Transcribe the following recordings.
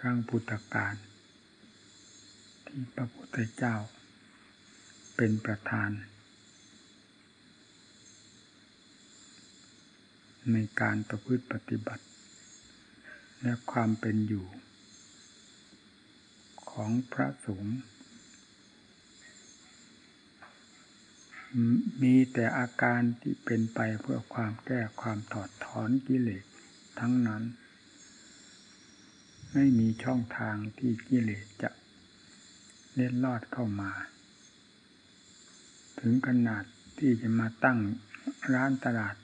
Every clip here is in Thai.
ครั้งพุทธกาลที่พระพุทธเจ้า เป็นประธาน ในการประพฤติปฏิบัติ และความเป็นอยู่ ของพระสงฆ์มีแต่อาการที่เป็นไปเพื่อความแก้ความถอดถอนกิเลสทั้งนั้น ไม่มีช่องทางที่กิเลสจะเล็ดลอดเข้ามา ถึงขนาดที่จะมาตั้งร้านตลาด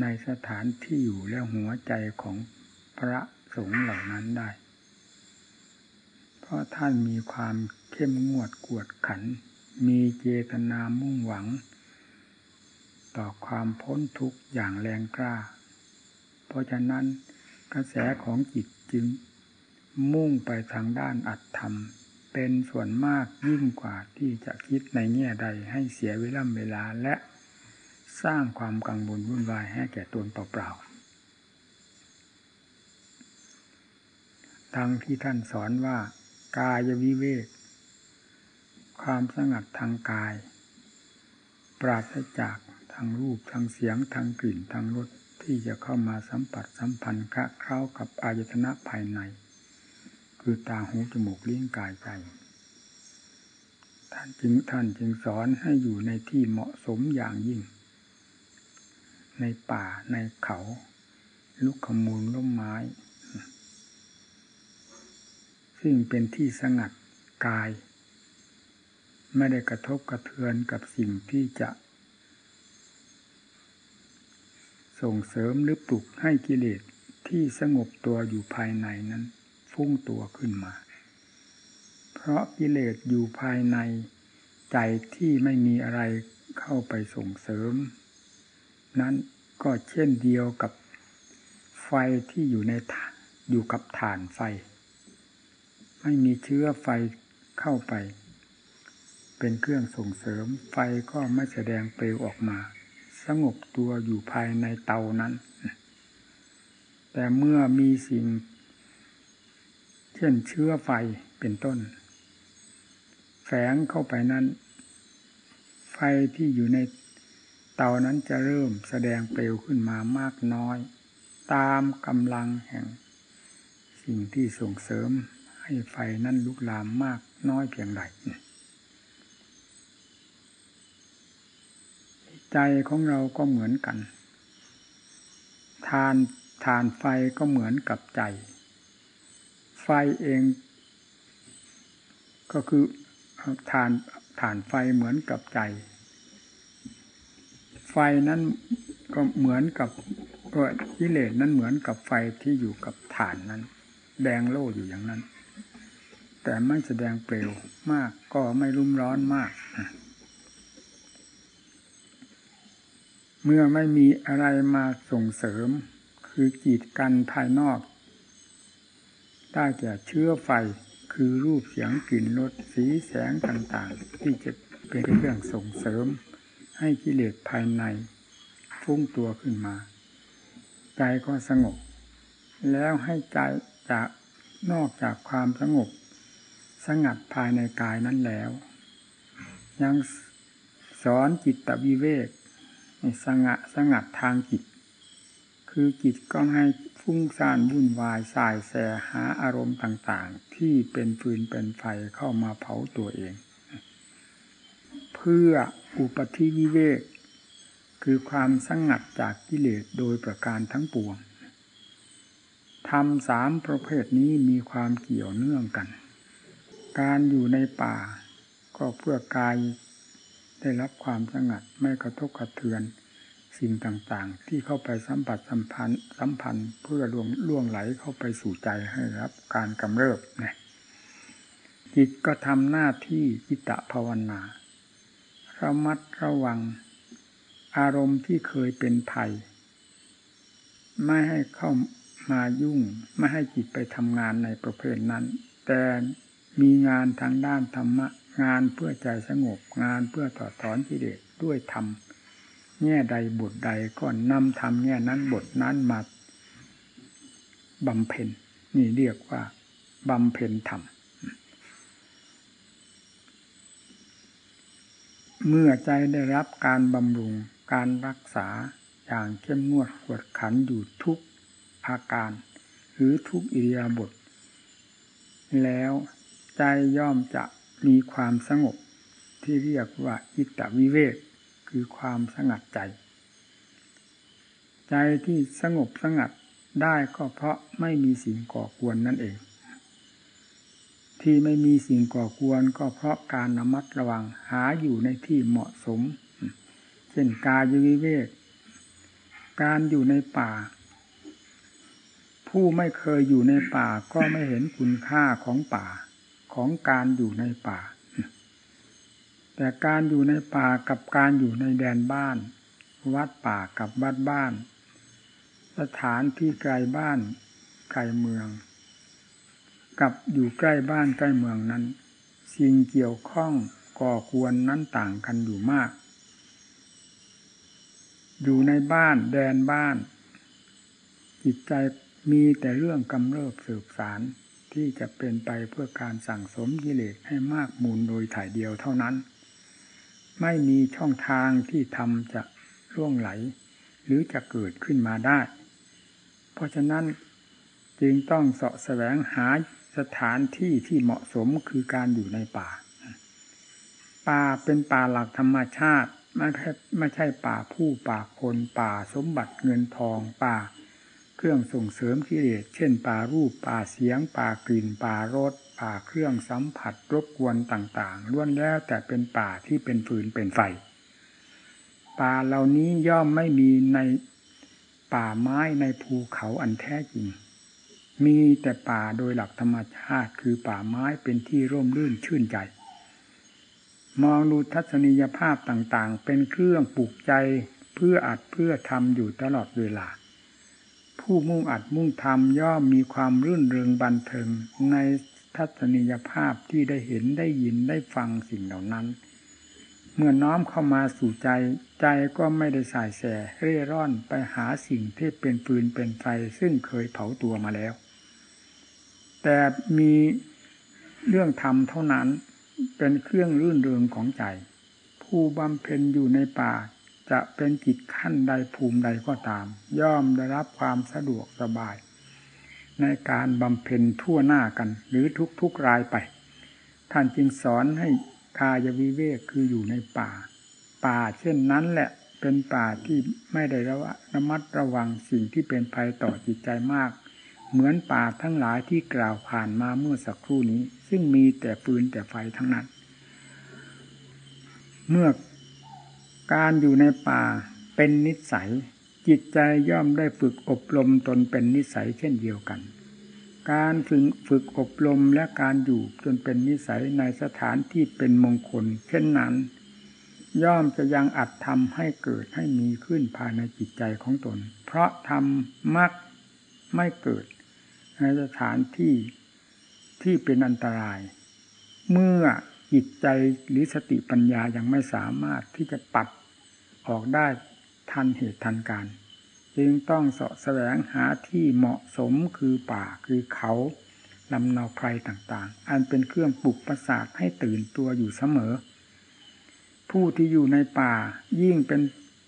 ในสถานที่อยู่และหัวใจของพระสงฆ์เหล่านั้นได้ เพราะท่านมีความเข้มงวดกวดขัน มีเจตนามุ่งหวัง ต่อความพ้นทุกข์อย่างแรงกล้า เพราะฉะนั้นกระแสของจิต จึงมุ่งไปทางด้านอัตธรรม เป็นส่วนมากยิ่งกว่าที่จะคิดในแง่ใดให้เสียเวลาเวลาและสร้างความกังวลวุ่นวายให้แก่ตนเปล่าๆทางที่ท่านสอนว่า กายวิเวก ความสงัดทางกาย ปราศจากทางรูปทางเสียงทางกลิ่นทางรส ที่จะเข้ามาสัมผัสสัมพันธ์คะเข้ากับอายตนะภายใน คือตาหูจมูกลิ้นกายใจท่านจึงท่านจึงสอนให้อยู่ในที่เหมาะสมอย่างยิ่ง ในป่าในเขา ลุกขมูลล้มไม้ ซึ่งเป็นที่สงัดกาย ไม่ได้กระทบกระเทือนกับสิ่งที่จะ ส่งเสริมหรือปลุกให้กิเลสที่สงบตัวอยู่ภายในนั้น ฟุ้งตัวขึ้นมา เพราะกิเลสอยู่ภายในใจที่ไม่มีอะไรเข้าไปส่งเสริม นั้นก็เช่นเดียวกับไฟที่อยู่ในอยู่กับฐานไฟ ไม่มีเชื้อไฟเข้าไป เป็นเครื่องส่งเสริมไฟก็ไม่แสดงเปลวออกมา สงบตัวอยู่ภายในเตานั้น แต่เมื่อมีสิ่ง เช่นเชื้อไฟเป็นต้น แฝงเข้าไปนั้น ไฟที่อยู่ในเตานั้นจะเริ่มแสดงเปลวขึ้นมามากน้อย ตามกำลังแห่ง สิ่งที่ส่งเสริมให้ไฟนั้นลุกลามมากน้อยเพียงใด ใจของเราก็เหมือนกัน ทานทานไฟก็เหมือนกับใจ ไฟเอง ก็คือทานฐานไฟเหมือนกับใจ ไฟนั้นก็เหมือนกับก็กิเลสนั้นเหมือนกับไฟที่อยู่กับฐานนั้น แดงโล่อยู่อย่างนั้น แต่ไม่แสดงเปลวมากก็ไม่รุ่มร้อนมาก เมื่อไม่มีอะไรมาส่งเสริม คือกีดกันภายนอก ได้แก่เชื้อไฟคือรูปเสียงกลิ่นรสสีแสงต่างๆ ที่จะเป็นเครื่องส่งเสริม ให้กิเลสภายในฟุ้งตัวขึ้นมา ใจก็สงบ แล้วให้ใจจากนอกจากความสงบ สงัดภายในกายนั้นแล้ว ยังสอนจิตวิเวก สงะสงัดทางจิต คือจิตก็ให้ฟุ้งซ่านวุ่นวายสายแสหาอารมณ์ต่างๆ ที่เป็นฟืนเป็นไฟเข้ามาเผาตัวเอง เพื่ออุปธิวิเวก คือความสงัดจากกิเลสโดยประการทั้งปวงทำสามประเภทนี้มีความเกี่ยวเนื่องกัน การอยู่ในป่า ก็เพื่อกาย ได้รับความสงัดไม่กระทบกระเทือนสิ่งต่างๆ ที่เข้าไปสัมผัสสัมพันธ์สัมพันธ์เพื่อล่วงล่วงไหลเข้าไปสู่ใจให้รับ การกำเริบนะจิตก็ทำหน้าที่จิตตภาวนา ระมัดระวัง อารมณ์ที่เคยเป็นภัย ไม่ให้เข้ามายุ่ง ไม่ให้จิตไปทำงานในประเภทนั้น แต่มีงานทางด้านธรรมะ งานเพื่อใจสงบงานเพื่อถอดถอนกิเลสด้วยธรรมแง่ใดบทใดก็นำธรรมแง่นั้นบทนั้นมาบำเพ็ญนี่เรียกว่าบำเพ็ญธรรมเมื่อใจได้รับการบำรุงการรักษาอย่างเข้มงวดขวดขันอยู่ทุกอาการ หรือทุกอิริยาบถแล้วใจย่อมจะ มีความสงบที่เรียกว่าอิตวิเวกคือความสงัดใจ ใจที่สงบสงัดได้ก็เพราะไม่มีสิ่งก่อกวนนั่นเอง ที่ไม่มีสิ่งก่อกวนก็เพราะการระมัดระวังหาอยู่ในที่เหมาะสม เช่นกายวิเวก การอยู่ในป่า ผู้ไม่เคยอยู่ในป่าก็ไม่เห็นคุณค่าของป่า ของการอยู่ในป่า แต่การอยู่ในป่ากับการอยู่ในแดนบ้าน วัดป่ากับวัดบ้าน สถานที่ไกลบ้านไกลเมือง กับอยู่ใกล้บ้านใกล้เมืองนั้น สิ่งเกี่ยวข้องก่อควรนั้นต่างกันอยู่มาก อยู่ในบ้านแดนบ้าน จิตใจมีแต่เรื่องกำเริบสืบสาร ที่จะเป็นไปเพื่อการสั่งสมกิเลสให้มากมูลโดยถ่ายเดียวเท่านั้น ไม่มีช่องทางที่ทำจะร่วงไหล หรือจะเกิดขึ้นมาได้ เพราะฉะนั้นจึงต้องเสาะแสวงหาสถานที่ที่เหมาะสมคือการอยู่ในป่า ป่าเป็นป่าหลักธรรมชาติ ไม่ใช่ไม่ใช่ป่าผู้ป่าคนป่าสมบัติเงินทองป่า เครื่องส่งเสริมกิเลสเช่นป่ารูปป่าเสียงป่ากลิ่นป่ารสป่าเครื่องสัมผัสรบกวนต่างๆล้วนแล้วแต่เป็นป่าที่เป็นฟืนเป็นไฟ ป่าเหล่านี้ย่อมไม่มีในป่าไม้ในภูเขาอันแท้จริง มีแต่ป่าโดยหลักธรรมชาติคือป่าไม้เป็นที่ร่มรื่นชื่นใจ มองดูทัศนียภาพต่างๆ เป็นเครื่องปลูกใจเพื่ออัดเพื่อทำอยู่ตลอดเวลา ผู้มุ่งอัดมุ่งทำย่อมมีความรื่นเริงบันเทิงในทัศนียภาพที่ได้เห็นได้ยินได้ฟังสิ่งเหล่านั้น เมื่อน้อมเข้ามาสู่ใจใจก็ไม่ได้สายแสเร่ร่อนไปหาสิ่งที่เป็นฟืนเป็นไฟซึ่งเคยเผาตัวมาแล้ว แต่มีเรื่องธรรมเท่านั้นเป็นเครื่องรื่นเริงของใจ ผู้บำเพ็ญอยู่ในป่า จะเป็นจิตขั้นใดภูมิใดก็ตาม ย่อมได้รับความสะดวกสบาย ในการบำเพ็ญทั่วหน้ากัน หรือทุกๆรายไป ท่านจึงสอนให้คายวิเวกคืออยู่ในป่า ป่าเช่นนั้นแหละเป็นป่าที่ไม่ได้ระมัดระวังสิ่งที่เป็นภัยต่อจิตใจมาก เหมือนป่าทั้งหลายที่กล่าวผ่านมาเมื่อสักครู่นี้ ซึ่งมีแต่ฟืนแต่ไฟทั้งนั้น เมื่อ การอยู่ในป่าเป็นนิสัย จิตใจย่อมได้ฝึกอบรมตนเป็นนิสัยเช่นเดียวกัน การฝึกฝึกอบรมและการอยู่จนเป็นนิสัยในสถานที่เป็นมงคล เช่นนั้น ย่อมจะยังอัดทำให้เกิดให้มีขึ้นภายในจิตใจของตน เพราะทำมักไม่เกิดในสถานที่ที่เป็นอันตราย เมื่อจิตใจหรือสติปัญญายังไม่สามารถที่จะปัด ออกได้ทันเหตุทันการ จึงต้องเสาะแสวงหาที่เหมาะสมคือป่าคือเขาลำนาไพรต่างๆ อันเป็นเครื่องปลุกประสาทให้ตื่นตัวอยู่เสมอ ผู้ที่อยู่ในป่ายิ่งเป็น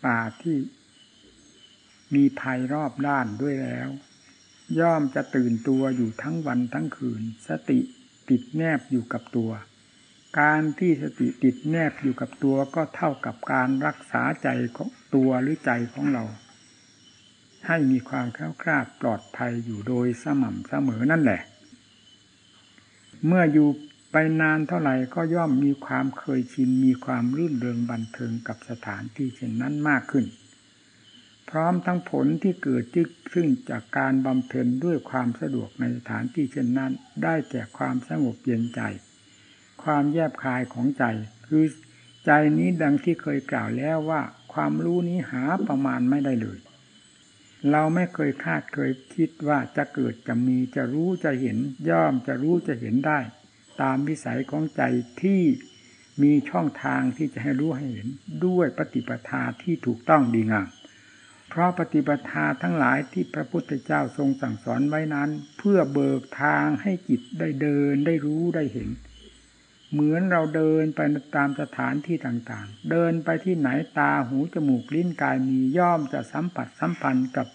ป่าที่มีภัยรอบด้านด้วยแล้ว ย่อมจะตื่นตัวอยู่ทั้งวันทั้งคืน สติติดแนบอยู่กับตัว การที่สติติดแนบอยู่กับตัวก็เท่ากับการรักษาใจของตัวหรือใจของเรา ให้มีความแข็งคราดปลอดภัยอยู่โดยสม่ำเสมอนั่นแหละ เมื่ออยู่ไปนานเท่าไหร่ก็ย่อมมีความเคยชินมีความรื่นเริงบันเทิงกับสถานที่เช่นนั้นมากขึ้น พร้อมทั้งผลที่เกิดจึกซึ่งจากการบำเพ็ญด้วยความสะดวกในสถานที่เช่นนั้น ได้แก่ความสงบเย็นใจ ความแยบคายของใจ คือใจนี้ดังที่เคยกล่าวแล้วว่า ความรู้นี้หาประมาณไม่ได้เลย เราไม่เคยคาดเคยคิดว่าจะเกิดจะมีจะรู้จะเห็นย่อมจะรู้จะเห็นได้ ตามวิสัยของใจที่มีช่องทางที่จะให้รู้ให้เห็นด้วยปฏิปทาที่ถูกต้องดีงามเพราะปฏิปทาทั้งหลายที่พระพุทธเจ้าทรงสั่งสอนไว้นั้น เพื่อเบิกทางให้จิตได้เดินได้รู้ได้เห็น เหมือนเราเดินไปตามสถานที่ต่างๆ เดินไปที่ไหนตาหูจมูกลิ้นกายมีย่อมจะสัมผัสสัมพันธ์กับ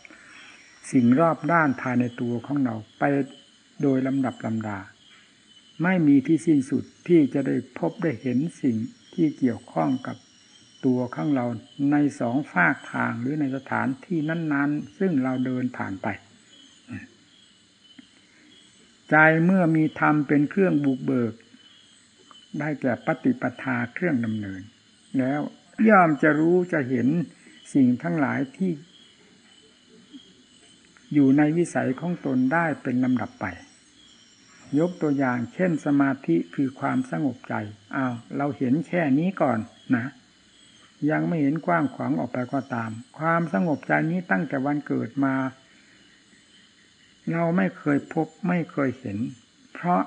สิ่งรอบด้านภายในตัวของเราไปโดยลำดับลำดา ไม่มีที่สิ้นสุดที่จะได้พบได้เห็นสิ่งที่เกี่ยวข้องกับตัวข้างเราในสองฝากทางหรือในสถานที่นั้น ๆ ซึ่งเราเดินผ่านไป ใจเมื่อมีธรรมเป็นเครื่องบุกเบิก ได้แก่ปฏิปทาเครื่องดำเนิน แล้วย่อมจะรู้จะเห็นสิ่งทั้งหลายที่ อยู่ในวิสัยของตนได้เป็นลำดับไป ยกตัวอย่างเช่นสมาธิคือความสงบใจอ้าวเราเห็นแค่นี้ก่อนนะ ยังไม่เห็นกว้างขวางออกไปก็ตาม ความสงบใจนี้ตั้งแต่วันเกิดมา เราไม่เคยพบไม่เคยเห็น เพราะ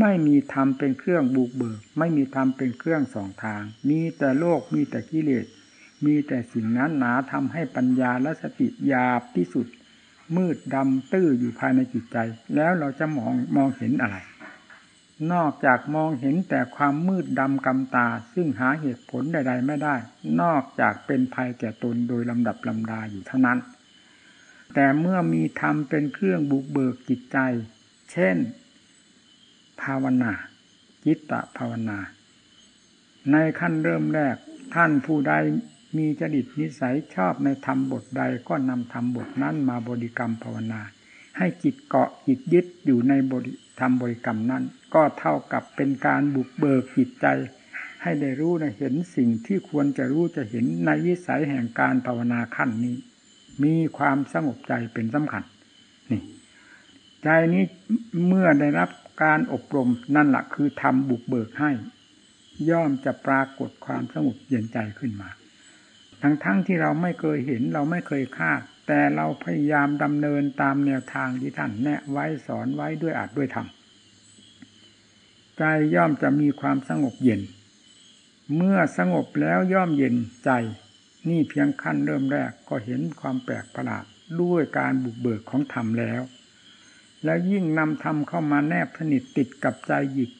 ไม่มีธรรมเป็นเครื่องบุกเบิก ไม่มีธรรมเป็นเครื่องสองทาง มีแต่โลกมีแต่กิเลส มีแต่สิ่งนั้นหนาทำให้ปัญญาและสติยาบที่สุด มืดดำตื้ออยู่ภายในจิตใจ แล้วเราจะมองมองเห็นอะไร นอกจากมองเห็นแต่ความมืดดำกำตา ซึ่งหาเหตุผลใด ๆ ไม่ได้ นอกจากเป็นภัยแก่ตนโดยลำดับลำดาอยู่เท่านั้น แต่เมื่อมีธรรมเป็นเครื่องบุกเบิกจิตใจ เช่น ภาวนา จิตตภาวนา ในขั้นเริ่มแรกท่านผู้ใดมีจริตนิสัยชอบในธรรมบทใดก็นำธรรมบทนั้นมาบริกรรมภาวนา ให้จิตเกาะจิตยึดอยู่ในบริธรรมบริกรรมนั้น ก็เท่ากับเป็นการบุกเบิกจิตใจ ให้ได้รู้นะเห็นสิ่งที่ควรจะรู้จะเห็นในวิสัยแห่งการภาวนาขั้นนี้ มีความสงบใจเป็นสำคัญนี่ใจนี้เมื่อได้รับ การอบรมนั่นแหละคือทำบุกเบิกให้ ย่อมจะปรากฏความสงบเย็นใจขึ้นมา ทั้งๆทที่เราไม่เคยเห็นเราไม่เคยคาด แต่เราพยายามดำเนินตามแนวทางที่ท่านแนะไว้สอนไว้ด้วยอาจด้วยธรรมใจย่อมจะมีความสงบเย็น เมื่อสงบแล้วย่อมเย็นใจ นี่เพียงขั้นเริ่มแรกก็เห็นความแปลกประหลาดด้วยการบุกเบิกของธรรมแล้ว แล้วยิ่งนำธรรมเข้ามาแนบสนิทติดกับใจหยิก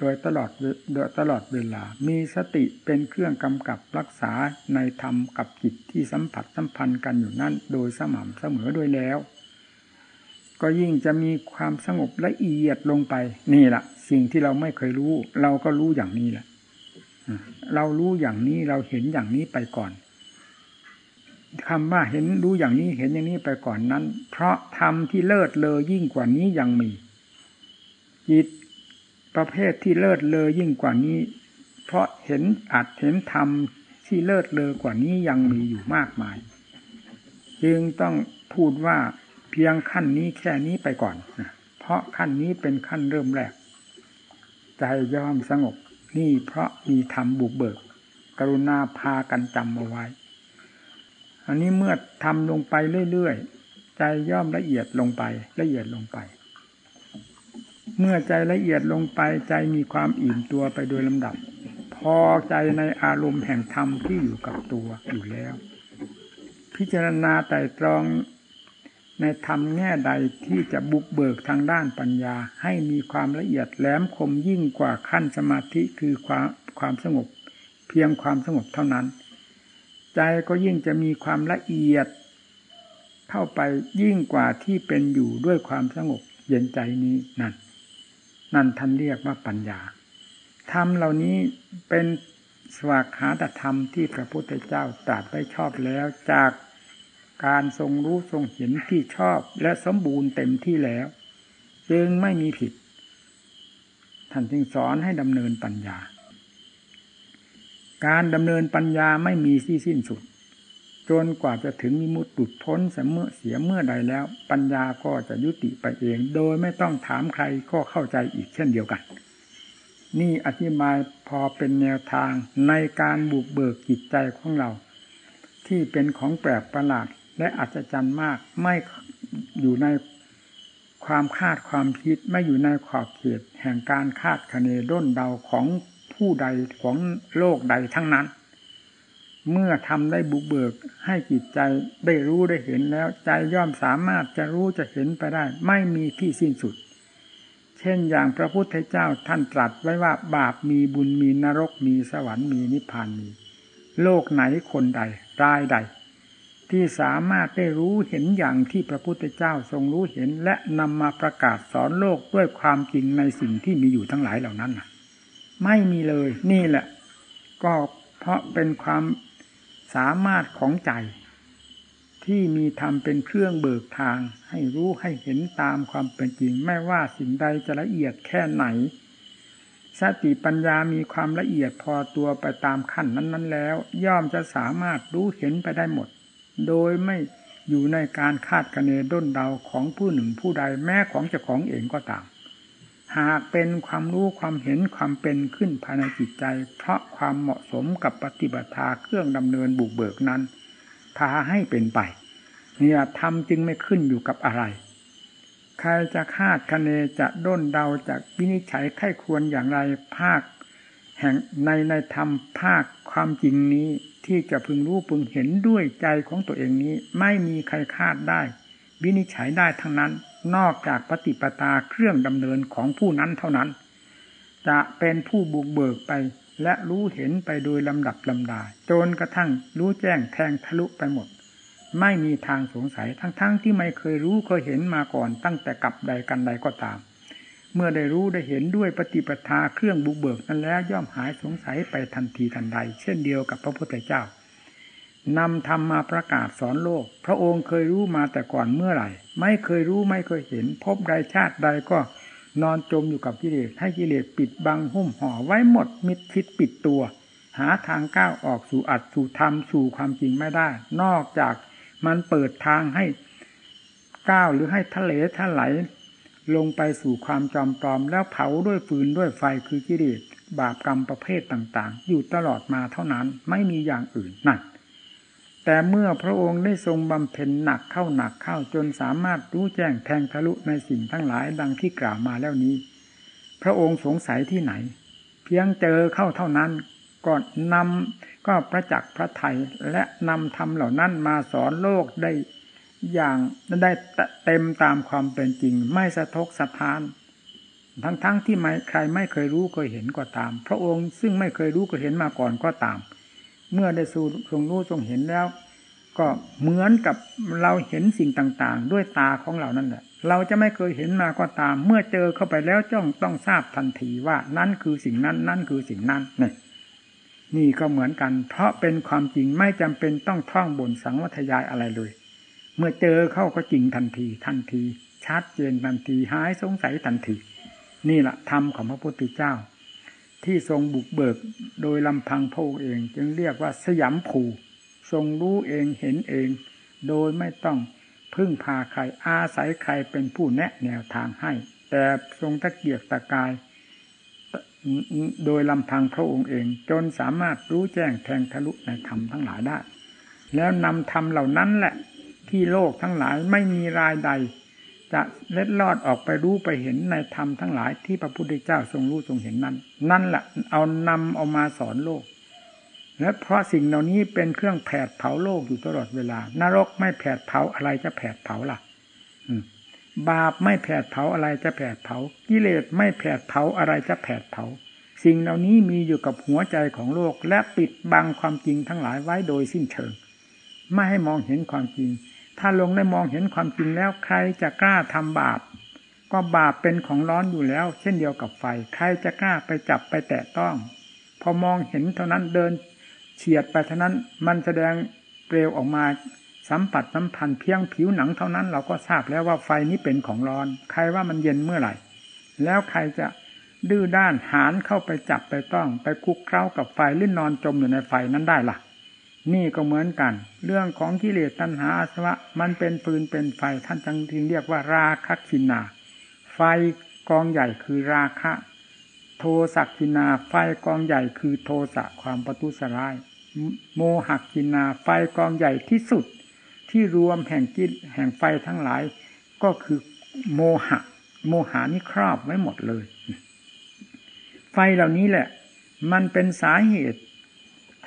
โดยตลอดโดยตลอดเวลา มีสติเป็นเครื่องกำกับรักษาในธรรมกับจิตที่สัมผัสสัมพันธ์กันอยู่นั่น โดยสม่ำเสมอโดยแล้ว ก็ยิ่งจะมีความสงบละเอียดลงไป นี่แหละสิ่งที่เราไม่เคยรู้ เราก็รู้อย่างนี้แหละเรารู้อย่างนี้เราเห็นอย่างนี้ไปก่อน คำว่าเห็นรู้อย่างนี้เห็นอย่างนี้ไปก่อนนั้น เพราะธรรมที่เลิศเลอยิ่งกว่านี้ยังมี จิตประเภทที่เลิศเลอยิ่งกว่านี้ เพราะเห็นอาจเห็นธรรมที่เลิศเลอกว่านี้ยังมีอยู่มากมาย จึงต้องพูดว่าเพียงขั้นนี้แค่นี้ไปก่อนเพราะขั้นนี้เป็นขั้นเริ่มแรก ใจยอมสงบนี่เพราะมีธรรมบุกเบิก กรุณาพากันจำเอาไว้ อันนี้เมื่อทำลงไปเรื่อยๆใจย่อมละเอียดลงไป ละเอียดลงไป เมื่อใจละเอียดลงไป ใจมีความอิ่มตัวไปโดยลำดับ พอใจในอารมณ์แห่งธรรมที่อยู่กับตัวอยู่แล้ว พิจารณาไต่ตรองในธรรมแง่ใดที่จะบุกเบิกทางด้านปัญญา ให้มีความละเอียดแหลมคมยิ่งกว่าขั้นสมาธิคือความความสงบ เพียงความสงบเท่านั้น ใจก็ยิ่งจะมีความละเอียด เข้าไปยิ่งกว่าที่เป็นอยู่ด้วยความสงบเย็นใจนี้นั่นนั่นท่านเรียกว่าปัญญาธรรมเหล่านี้เป็นสวากขาตธรรมที่พระพุทธเจ้าตรัสไว้ชอบแล้วจากการทรงรู้ทรงเห็นที่ชอบและสมบูรณ์เต็มที่แล้ว จึงไม่มีผิด ท่านจึงสอนให้ดำเนินปัญญา การดำเนินปัญญาไม่มีที่สิ้นสุด จนกว่าจะถึงมิมุตตุดพ้นเสมอเสียเมื่อใดแล้ว ปัญญาก็จะยุติไปเอง โดยไม่ต้องถามใครก็เข้าใจอีกเช่นเดียวกัน นี่อธิบายพอเป็นแนวทางในการบุกเบิกจิตใจของเรา ที่เป็นของแปลกประหลาดและอัศจรรย์มากไม่อยู่ในความคาดความคิดไม่อยู่ในขอบเขตแห่งการคาดคะเนด้นเดาของ ผู้ใดของโลกใดทั้งนั้น เมื่อทำได้บุกเบิกให้จิตใจได้รู้ได้เห็นแล้ว ใจย่อมสามารถจะรู้จะเห็นไปได้ ไม่มีที่สิ้นสุด เช่นอย่างพระพุทธเจ้าท่านตรัสไว้ว่าบาปมีบุญมีนรกมีสวรรค์มีนิพพานมี โลกไหนคนใดรายใด ที่สามารถได้รู้เห็นอย่างที่พระพุทธเจ้าทรงรู้เห็น และนำมาประกาศสอนโลกด้วยความจริงในสิ่งที่มีอยู่ทั้งหลายเหล่านั้น ไม่มีเลยนี่แหละ ก็เพราะเป็นความสามารถของใจ ที่มีธรรมเป็นเครื่องเบิกทาง ให้รู้ให้เห็นตามความเป็นจริง ไม่ว่าสิ่งใดจะละเอียดแค่ไหน สติปัญญามีความละเอียดพอตัวไปตามขั้นนั้น ๆ แล้ว ย่อมจะสามารถรู้เห็นไปได้หมด โดยไม่อยู่ในการคาดคะเนด้นเดาของผู้หนึ่งผู้ใดแม้ของเจ้าของเองก็ตาม หากเป็นความรู้ความเห็นความเป็นขึ้นภายในจิตใจ เพราะความเหมาะสมกับปฏิบัติเครื่องดำเนินบุกเบิกนั้นพาให้เป็นไปเนี่ยทำจึงไม่ขึ้นอยู่กับอะไร ใครจะคาดคะเนจะด้นเดาจากวินิจฉัยไข้ควรอย่างไรภาค แห่งในในธรรมภาคความจริงนี้ที่จะพึงรู้พึงเห็นด้วยใจของตัวเองนี้ ไม่มีใครคาดได้ วินิจฉัยได้ทั้งนั้น นอกจากปฏิปทาเครื่องดำเนินของผู้นั้นเท่านั้น จะเป็นผู้บุกเบิกไป และรู้เห็นไปโดยลำดับลำดาจนกระทั่งรู้แจ้งแทงทะลุไปหมด ไม่มีทางสงสัยทั้งๆทที่ไม่เคยรู้เคยเห็นมาก่อนตั้งแต่กับใดกันใดก็ตาม เมื่อได้รู้ได้เห็นด้วยปฏิปทาเครื่องบุกเบิกนั้นแล้วย่อมหายสงสัยไปทันทีทันใด เช่นเดียวกับพระพุทธเจ้า นำธรรมมาประกาศสอนโลก พระองค์เคยรู้มาแต่ก่อนเมื่อไหร่ ไม่เคยรู้ไม่เคยเห็น พบใดชาติใดก็นอนจมอยู่กับกิเลสให้กิเลสปิดบังหุ้มห่อไว้หมดมิดชิดปิดตัว หาทางก้าวออกสู่อัดสู่ธรรมสู่ความจริงไม่ได้ นอกจากมันเปิดทางให้ก้าวหรือให้ทะเลทะไหลลงไปสู่ความจอมปลอมแล้วเผาด้วยฟืนด้วยไฟคือกิเลสบาปกรรมประเภทต่างๆ อยู่ตลอดมาเท่านั้นไม่มีอย่างอื่นนั่น แต่เมื่อพระองค์ได้ทรงบำเพ็ญหนักเข้าหนักเข้าจนสามารถรู้แจ้งแทงทะลุในสิ่งทั้งหลายดังที่กล่าวมาแล้วนี้ พระองค์สงสัยที่ไหน เพียงเจอเข้าเท่านั้นก่อนนำก็ประจักษ์พระไทยและนำธรรมเหล่านั้นมาสอนโลกได้อย่างได้เต็มตามความเป็นจริง ไม่สะทกสะท้าน ทั้งๆทที่ใครไม่เคยรู้เคยเห็นก็ตาม พระองค์ซึ่งไม่เคยรู้เคยเห็นมาก่อนก็ตาม เมื่อได้สูทรงรู้ทรงเห็นแล้ว ก็เหมือนกับเราเห็นสิ่งต่างๆ ด้วยตาของเรานั่นแหละเราจะไม่เคยเห็นมาก็ตาม เมื่อเจอเข้าไปแล้วจ้องต้องทราบทันทีว่านั่นคือสิ่งนั้น นั่นคือสิ่งนั้นนี่นี่ก็เหมือนกัน เพราะเป็นความจริงไม่จำเป็นต้องท่องบนสังวัทยายอะไรเลย เมื่อเจอเข้าก็จริงทันทีทันที ชัดเจนทันทีหายสงสัยทันที นี่แหละธรรมของพระพุทธเจ้า ที่ทรงบุกเบิกโดยลำพังพระองค์เอง จึงเรียกว่าสยามผูทรงรู้เองเห็นเอง โดยไม่ต้องพึ่งพาใครอาศัยใครเป็นผู้แนะแนวทางให้ แต่ทรงตะเกียกตะกาย โดยลำพังพระองค์เอง จนสามารถรู้แจ้งแทงทะลุในธรรมทั้งหลายได้ แล้วนำธรรมเหล่านั้นแหละ ที่โลกทั้งหลายไม่มีรายใด จะเล็ดลอดออกไปรู้ไปเห็นในธรรมทั้งหลายที่พระพุทธเจ้าทรงรู้ทรงเห็นนั้น นั่นแหละเอานำเอามาสอนโลก และเพราะสิ่งเหล่านี้เป็นเครื่องแผดเผาโลกอยู่ตลอดเวลานรกไม่แผดเผาอะไรจะแผดเผาล่ะบาปไม่แผดเผาอะไรจะแผดเผา กิเลสไม่แผดเผาอะไรจะแผดเผา สิ่งเหล่านี้มีอยู่กับหัวใจของโลก และปิดบังความจริงทั้งหลายไว้โดยสิ้นเชิง ไม่ให้มองเห็นความจริง ถ้าลงได้มองเห็นความจริงแล้ว ใครจะกล้าทำบาป ก็บาปเป็นของร้อนอยู่แล้ว เช่นเดียวกับไฟ ใครจะกล้าไปจับไปแตะต้อง พอมองเห็นเท่านั้นเดินเฉียดไปเท่านั้นมันแสดงเปลวออกมาสัมผัสสัมพันธ์เพียงผิวหนังเท่านั้น เราก็ทราบแล้วว่าไฟนี้เป็นของร้อน ใครว่ามันเย็นเมื่อไหร่ แล้วใครจะดื้อด้านหานเข้าไปจับไปต้อง ไปคุกเคล้ากับไฟลื่นนอนจมอยู่ในไฟนั้นได้ละ่ะ นี่ก็เหมือนกัน เรื่องของกิเลสตัณหาอาสวะ มันเป็นปืนเป็นไฟท่านจังทิงเรียกว่าราคะคินา ไฟกองใหญ่คือราคะ โทสักคินา ไฟกองใหญ่คือโทสะความประทุสร้าย โมหักคินา ไฟกองใหญ่ที่สุด ที่รวมแห่งกิจแห่งไฟทั้งหลาย ก็คือโมหะ โมหานี่ครอบไว้หมดเลย ไฟเหล่านี้แหละ มันเป็นสาเหตุ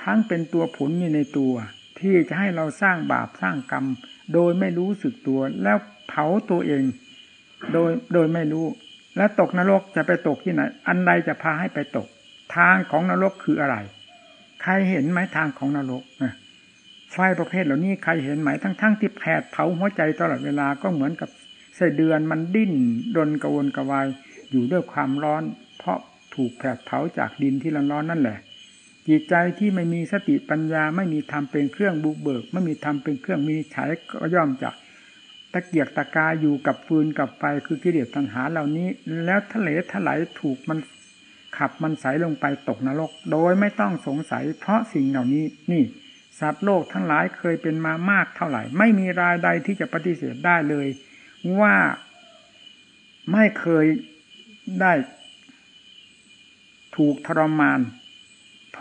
ทั้งเป็นตัวผลอยู่ในตัว ที่จะให้เราสร้างบาปสร้างกรรม โดยไม่รู้สึกตัว แล้วเผาตัวเอง โดยโดยไม่รู้ แล้วตกนรกจะไปตกที่ไหน อันใดจะพาให้ไปตก ทางของนรกคืออะไร ใครเห็นไหมทางของนรกไฟประเภทเหล่านี้ใครเห็นไหมทั้งๆทที่แผดเผาหัวใจตลอดเวลาก็เหมือนกับไส้เดือนมันดิ้นดนกระวนกระวายอยู่ด้วยความร้อน เพราะถูกแผดเผาจากดินที่ร้อนนั่นแหละ จิตใจที่ไม่มีสติปัญญา ไม่มีธรรมเป็นเครื่องบุกเบิก ไม่มีธรรมเป็นเครื่องมีฉายก็ย่อมจะตะเกียกตะกาอยู่กับฟืนกับไฟคือกิเลสตัณหาเหล่านี้ แล้วทะเลถลายถูกมันขับมันใสลงไปตกนรก โดยไม่ต้องสงสัย เพราะสิ่งเหล่านี้นี่สัตว์โลกทั้งหลายเคยเป็นมามากเท่าไหร่ ไม่มีรายใดที่จะปฏิเสธได้เลย ว่าไม่เคยได้ถูกทรมาน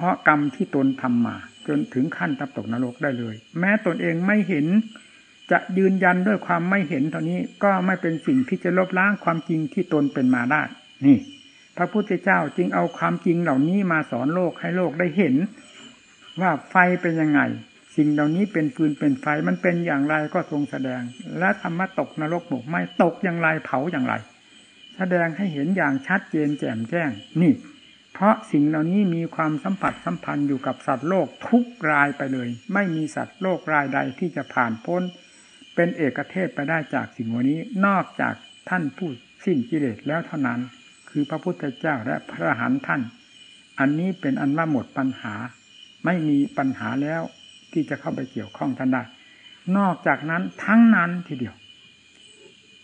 าะกรรมที่ตนทำมา จนถึงขั้นตับตกนรกได้เลย แม้ตนเองไม่เห็น จะยืนยันด้วยความไม่เห็นเท่านี้ก็ไม่เป็นสิ่งที่จะลบล้างความจริงที่ตนเป็นมาได้นี่ พระพุทธเจ้าจึงเอาความจริงเหล่านี้มาสอนโลกให้โลกได้เห็น ว่าไฟเป็นยังไง สิ่งเหล่านี้เป็นฟืนเป็นไฟมันเป็นอย่างไรก็ทรงแสดง และธรรมะตกนรกหมกไม่ตกอย่างไรเผาอย่างไร แสดงให้เห็นอย่างชัดเจนแจ่มแจ้งนี่ เพราะสิ่งเหล่านี้มีความสัมผัสสัมพันธ์อยู่กับสัตว์โลกทุกรายไปเลย ไม่มีสัตว์โลกรายใดที่จะผ่านพ้น เป็นเอกเทศไปได้จากสิ่งวันนี้ นอกจากท่านผู้สิ้นกิเลสแล้วเท่านั้น คือพระพุทธเจ้าและพระหันท่าน อันนี้เป็นอันว่าหมดปัญหา ไม่มีปัญหาแล้วที่จะเข้าไปเกี่ยวข้องท่านได้นอกจากนั้นทั้งนั้นทีเดียว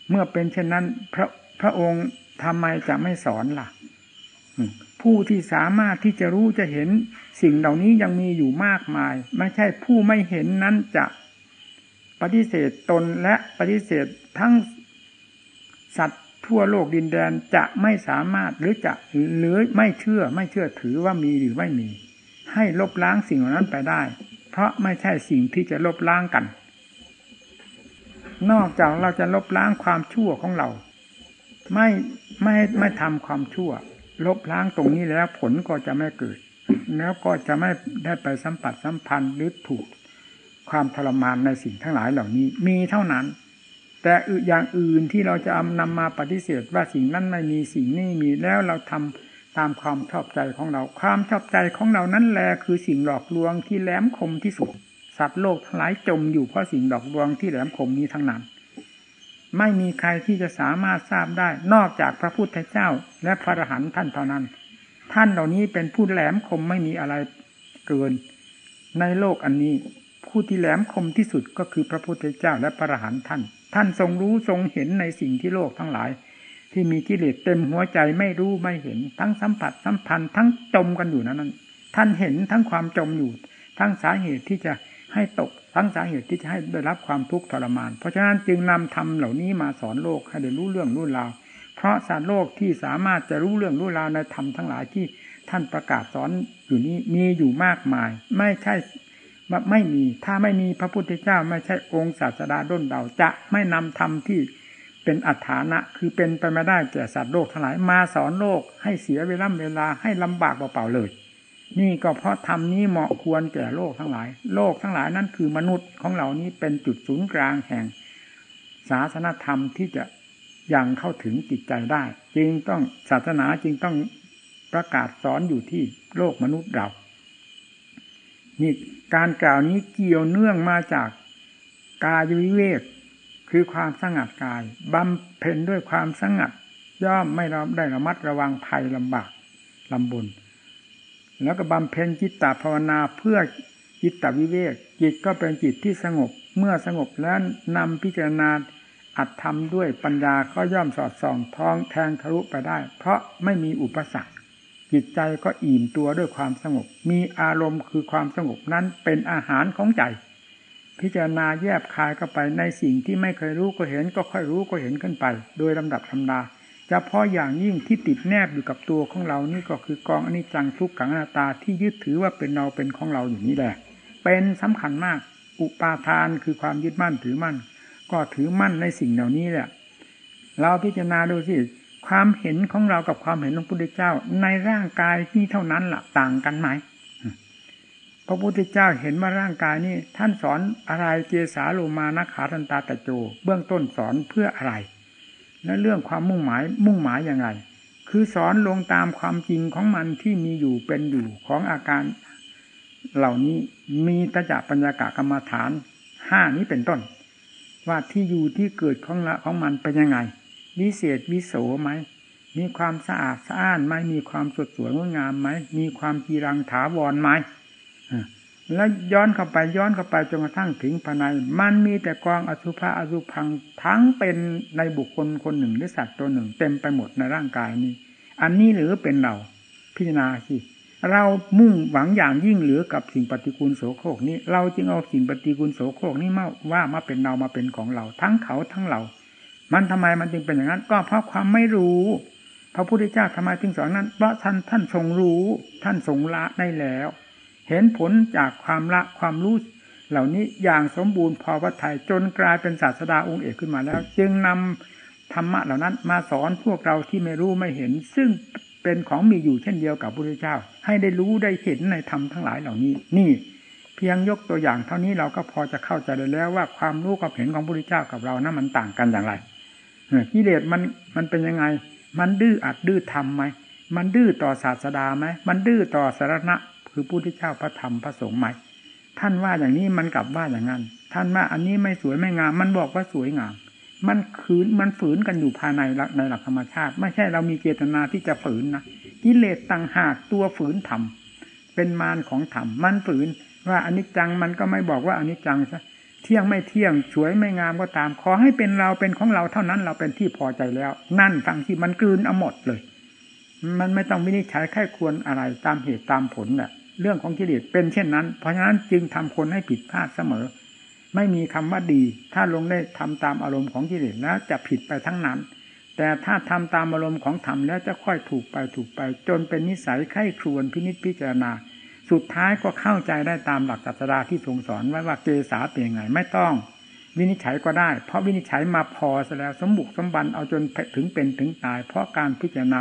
เมื่อเป็นเช่นนั้น พระพระองค์ทำไมจะไม่สอนล่ะ ผู้ที่สามารถที่จะรู้จะเห็นสิ่งเหล่านี้ยังมีอยู่มากมาย ไม่ใช่ผู้ไม่เห็นนั้นจะปฏิเสธตนและปฏิเสธทั้งสัตว์ทั่วโลกดินแดนจะไม่สามารถหรือจะหรือไม่เชื่อไม่เชื่อถือว่ามีหรือไม่มี ให้ลบล้างสิ่งเหล่านั้นไปได้ เพราะไม่ใช่สิ่งที่จะลบล้างกัน นอกจากเราจะลบล้างความชั่วของเรา ไม่ไม่ไม่ทำความชั่ว ลบล้างตรงนี้แล้วผลก็จะไม่เกิด แล้วก็จะไม่ได้ไปสัมผัสสัมพันธ์หรือถูกความทรมานในสิ่งทั้งหลายเหล่านี้มีเท่านั้น แต่อย่างอื่นที่เราจะนำมาปฏิเสธว่าสิ่งนั้นไม่มีสิ่งนี้มีแล้วเราทำตามความชอบใจของเรา ความชอบใจของเรานั้นแหละคือสิ่งหลอกลวงที่แหลมคมที่สุดสัตว์โลกทั้งหลายจมอยู่เพราะสิ่งหลอกลวงที่แหลมคมนี้ทั้งนั้น ไม่มีใครที่จะสามารถทราบได้ นอกจากพระพุทธเจ้า และพระอรหันต์ท่านเท่านั้น ท่านเหล่านี้เป็นผู้แหลมคมไม่มีอะไรเกิน ในโลกอันนี้ ผู้ที่แหลมคมที่สุดก็คือพระพุทธเจ้าและพระอรหันต์ท่าน ท่านทรงรู้ทรงเห็นในสิ่งที่โลกทั้งหลาย ที่มีกิเลสเต็มหัวใจไม่รู้ไม่เห็น ทั้งสัมผัสสัมพันธ์ทั้งจมกันอยู่นั้น ท่านเห็นทั้งความจมอยู่ ทั้งสาเหตุที่จะให้ตก ทั้งสาเหตุที่จะให้ได้รับความทุกข์ทรมาน เพราะฉะนั้นจึงนำธรรมเหล่านี้มาสอนโลกให้ได้รู้เรื่องรู้ราวเพราะสารโลกที่สามารถจะรู้เรื่องรู้ราวในธรรมทั้งหลายที่ท่านประกาศสอนอยู่นี้มีอยู่มากมาย ไม่ใช่ไม่มีถ้าไม่มีพระพุทธเจ้าไม่ใช่องค์ศาสดาด้นเดาจะไม่นำธรรมที่เป็นอัฐานะ คือเป็นไปไม่ได้แก่สัตว์โลกทั้งหลายมาสอนโลกให้เสียเวลาเวลาให้ลำบากเปล่าๆเลย นี่ก็เพราะธรรมนี้เหมาะควรแก่โลกทั้งหลาย โลกทั้งหลายนั้นคือมนุษย์ของเรานี้เป็นจุดศูนย์กลางแห่งศาสนธรรมที่จะยังเข้าถึงจิตใจได้ จึงต้องศาสนาจึงต้องประกาศสอนอยู่ที่โลกมนุษย์เรานี่การกล่าวนี้เกี่ยวเนื่องมาจากกายวิเวกคือความสงัดกายบำเพ็ญด้วยความสงัด ย่อมไม่ได้ระมัดระวังภัยลำบากลำบุญ แล้วก็บำเพ็ญจิตตภาวนาเพื่อจิตตวิเวกจิตก็เป็นจิตที่สงบ เมื่อสงบแล้วนำพิจารณาอัดทำด้วยปัญญาก็ย่อมสอดส่องท้องแทงทะลุไปได้ เพราะไม่มีอุปสรรคจิตใจก็อิ่มตัวด้วยความสงบ มีอารมณ์คือความสงบนั้นเป็นอาหารของใจ พิจารณาแยบคายเข้าไปในสิ่งที่ไม่เคยรู้ก็เห็นก็ค่อยรู้ก็เห็นขึ้นไป โดยลำดับธรรมดา จะพาะอย่างยิ่งที่ติดแนบอยู่กับตัวของเรานี่ก็คือกองอนิจจังทุกขังอนัตตาที่ยึดถือว่าเป็นเราเป็นของเราอยู่นี้แหละ เป็นสำคัญมาก อุปาทานคือความยึดมั่นถือมั่น ก็ถือมั่นในสิ่งเหล่านี้แหละ เราพิจารณาดูสิความเห็นของเรากับความเห็นของพระพุทธเจ้า ในร่างกายนี้เท่านั้นละ่ะต่างกันไหมพระพุทธเจ้าเห็นว่าร่างกายนี้ท่านสอนอะไรเจสาโลมานักขาตันตาตะโจ เบื้องต้นสอนเพื่ออะไร และเรื่องความมุ่งหมายมุ่งหมายยังไง คือสอนลงตามความจริงของมันที่มีอยู่เป็นอยู่ของอาการ เหล่านี้มีตจัปัญญากะกรรมฐานห้านี้เป็นต้น ว่าที่อยู่ที่เกิดของละของมันเป็นยังไง วิเศษวิโสไหมมีความสะอาดสะอ้านไหมมีความสดสวยงดงามไหมมีความกีรังถาวรไหม แล้วย้อนเข้าไปย้อนเข้าไปจนกระทั่งถึงภายใน มันมีแต่กองอสุภะอสุพังทั้งเป็นในบุคคลคนหนึ่งหรือสัตว์ตัวหนึ่ง เต็มไปหมดในร่างกายนี้ อันนี้หรือเป็นเราพิจารณาสิเรามุ่งหวังอย่างยิ่งเหลือกับสิ่งปฏิกูลโสโครกนี้ เราจึงเอาสิ่งปฏิกูลโสโครกนี้มาว่ามาเป็นเรามาเป็นของเรา ทั้งเขาทั้งเรา มันทำไมมันจึงเป็นอย่างนั้น ก็เพราะความไม่รู้ พระพุทธเจ้าทำไมจึงสอนนั้น เพราะท่านท่านทรงรู้ ท่านทรงละได้แล้ว เห็นผลจากความละความรู้เหล่านี้อย่างสมบูรณ์พอพระทัยจนกลายเป็นศาสดาองค์เอกขึ้นมาแล้ว จึงนำธรรมะเหล่านั้นมาสอนพวกเราที่ไม่รู้ไม่เห็น ซึ่งเป็นของมีอยู่เช่นเดียวกับพระพุทธเจ้า ให้ได้รู้ได้เห็นในธรรมทั้งหลายเหล่านี้ นี่ เพียงยกตัวอย่างเท่านี้เราก็พอจะเข้าใจได้แล้วว่าความรู้ความเห็นของพระพุทธเจ้ากับเรานั้นมันต่างกันอย่างไรกิเลสมันมันเป็นยังไง มันดื้ออัดดื้อทำไหมมันดื้อต่อศาสดาไหมมันดื้อต่อสารณะ คือพุทธเจ้าพระธรรมพระสงฆ์ไหมท่านว่าอย่างนี้มันกลับว่าอย่างนั้น ท่านว่าอันนี้ไม่สวยไม่งาม มันบอกว่าสวยงาม มันขืนมันฝืนกันอยู่ภายในในหลักธรรมชาติ ไม่ใช่เรามีเจตนาที่จะฝืนนะกิเลสต่างหากตัวฝืนธรรมเป็นมารของธรรมมันฝืนว่าอันิจจังมันก็ไม่บอกว่าอันิจจังซะเที่ยงไม่เที่ยงสวยไม่งามก็ตาม ขอให้เป็นเราเป็นของเราเท่านั้นเราเป็นที่พอใจแล้ว นั่นฟังที่มันกลืนเอาหมดเลย มันไม่ต้องวินิจฉัยแค่ควรอะไรตามเหตุตามผลแหละ เรื่องของกิเลสเป็นเช่นนั้น เพราะฉะนั้นจึงทำคนให้ผิดพลาดเสมอ ไม่มีคำว่าดี ถ้าลงได้ทำตามอารมณ์ของกิเลสแล้วจะผิดไปทั้งนั้น แต่ถ้าทำตามอารมณ์ของธรรมแล้วจะค่อยถูกไปถูกไป จนเป็นนิสัยไข้ครวนพินิจพิจารณา สุดท้ายก็เข้าใจได้ตามหลักศาสดาที่ทรงสอนไว้ว่าเกษาเป็นยังไงไม่ต้อง วินิจฉัยก็ได้ เพราะวินิจฉัยมาพอซะแล้วสมบุกสมบันเอาจนถึงเป็นถึงตาย เพราะการพิจารณา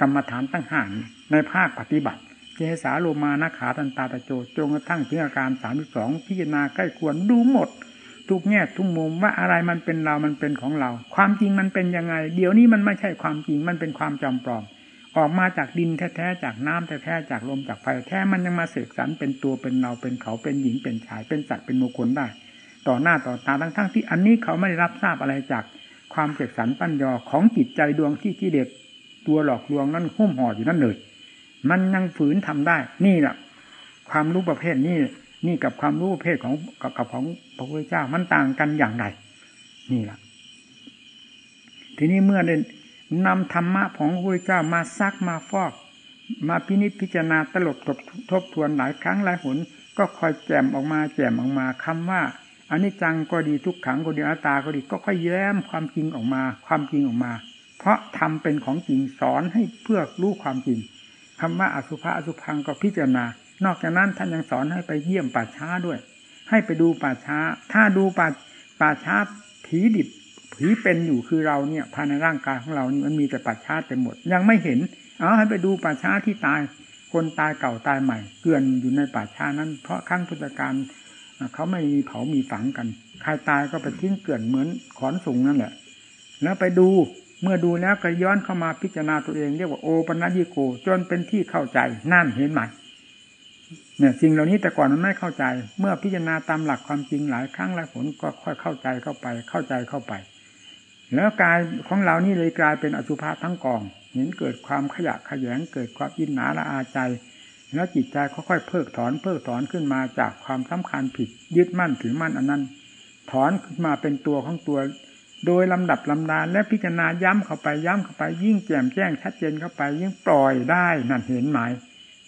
กรรมฐานตั้งห่างในภาคปฏิบัติ เจสาโลมานาขาตันตาตะโจจงกระทั่งถึงอาการสามสองพิจารณาใกล้ควรดูหมด ทุกแง่ทุกมุมว่าอะไรมันเป็นเรา มันเป็นของเรา ความจริงมันเป็นยังไง เดี๋ยวนี้มันไม่ใช่ความจริงมันเป็นความจำปลอม ออกมาจากดินแท้ๆจากน้ำแท้ๆจากลมจากไฟแท้มันยังมาเสกสรรเป็นตัวเป็นเราเป็นเขาเป็นหญิงเป็นชายเป็นสัตว์เป็นมงคลได้ ต่อหน้าต่อตาทั้งๆที่อันนี้เขาไม่ได้รับทราบอะไรจากความเสกสรรปั้นยอของจิตใจดวงที่กิเลสตัวหลอกลวงนั้นหุ้มห่ออยู่นั่นเลย มันยังฝืนทำได้ นี่แหละความรู้ประเภทนี้นี่กับความรู้ประเภทของกับของพระพุทธเจ้ามันต่างกันอย่างไร นี่แหละทีนี้เมื่อเด่นนำธรรมะของพระพุทธเจ้ามาซักมาฟอก มาพินิจพิจารณาตลบทบทบทวนหลายครั้งหลายหน ก็คอยแจมออกมาแจมออกมาคำว่าอันนี้จังก็ดีทุกขังก็ดีอัตตาก็ดีก็ค่อยแย้มความจริงออกมา ความจริงออกมา เพราะทำเป็นของจริงสอนให้เพื่อรู้ความจริง คำว่าอสุภะอสุพังก็พิจารณา นอกจากนั้นท่านยังสอนให้ไปเยี่ยมป่าช้าด้วย ให้ไปดูป่าช้า ถ้าดูป่าป่าช้าผีดิบผีเป็นอยู่คือเราเนี่ยภายในร่างกายของเรานี่มันมีแต่ป่าช้าเต็มหมด ยังไม่เห็น เอาให้ไปดูป่าช้าที่ตาย คนตายเก่าตายใหม่ เกลื่อนอยู่ในป่าช้านั้น เพราะขั้งพุทธการเขาไม่มีเผามีฝังกัน ใครตายก็ไปทิ้งเกลื่อนเหมือนขอนสูงนั่นแหละ แล้วไปดู เมื่อดูแล้วก็ย้อนเข้ามาพิจารณาตัวเองเรียกว่าโอปัญญิโก จนเป็นที่เข้าใจนั่นเห็นไหมเนี่ยสิ่งเหล่านี้แต่ก่อนมันไม่เข้าใจ เมื่อพิจารณาตามหลักความจริงหลายครั้งหลายผลก็ค่อยเข้าใจเข้าไป เข้าใจเข้าไป แล้วกายของเรานี่เลยกลายเป็นอสุภะทั้งกอง เห็นเกิดความขยะขยงเกิดความยินหนาละอาใจ แล้วจิตใจค่อยๆเพิกถอนเพิกถอนขึ้นมาจากความสำคัญผิดยึดมั่นถือมั่นอันนั้น ถอนขึ้นมาเป็นตัวของตัว โดยลำดับลำดานและพิจารณาย้ำเข้าไปย้ำเข้าไป ยิ่งแจ่มแจ้งชัดเจนเข้าไป ยิ่งปล่อยได้นั่นเห็นไหม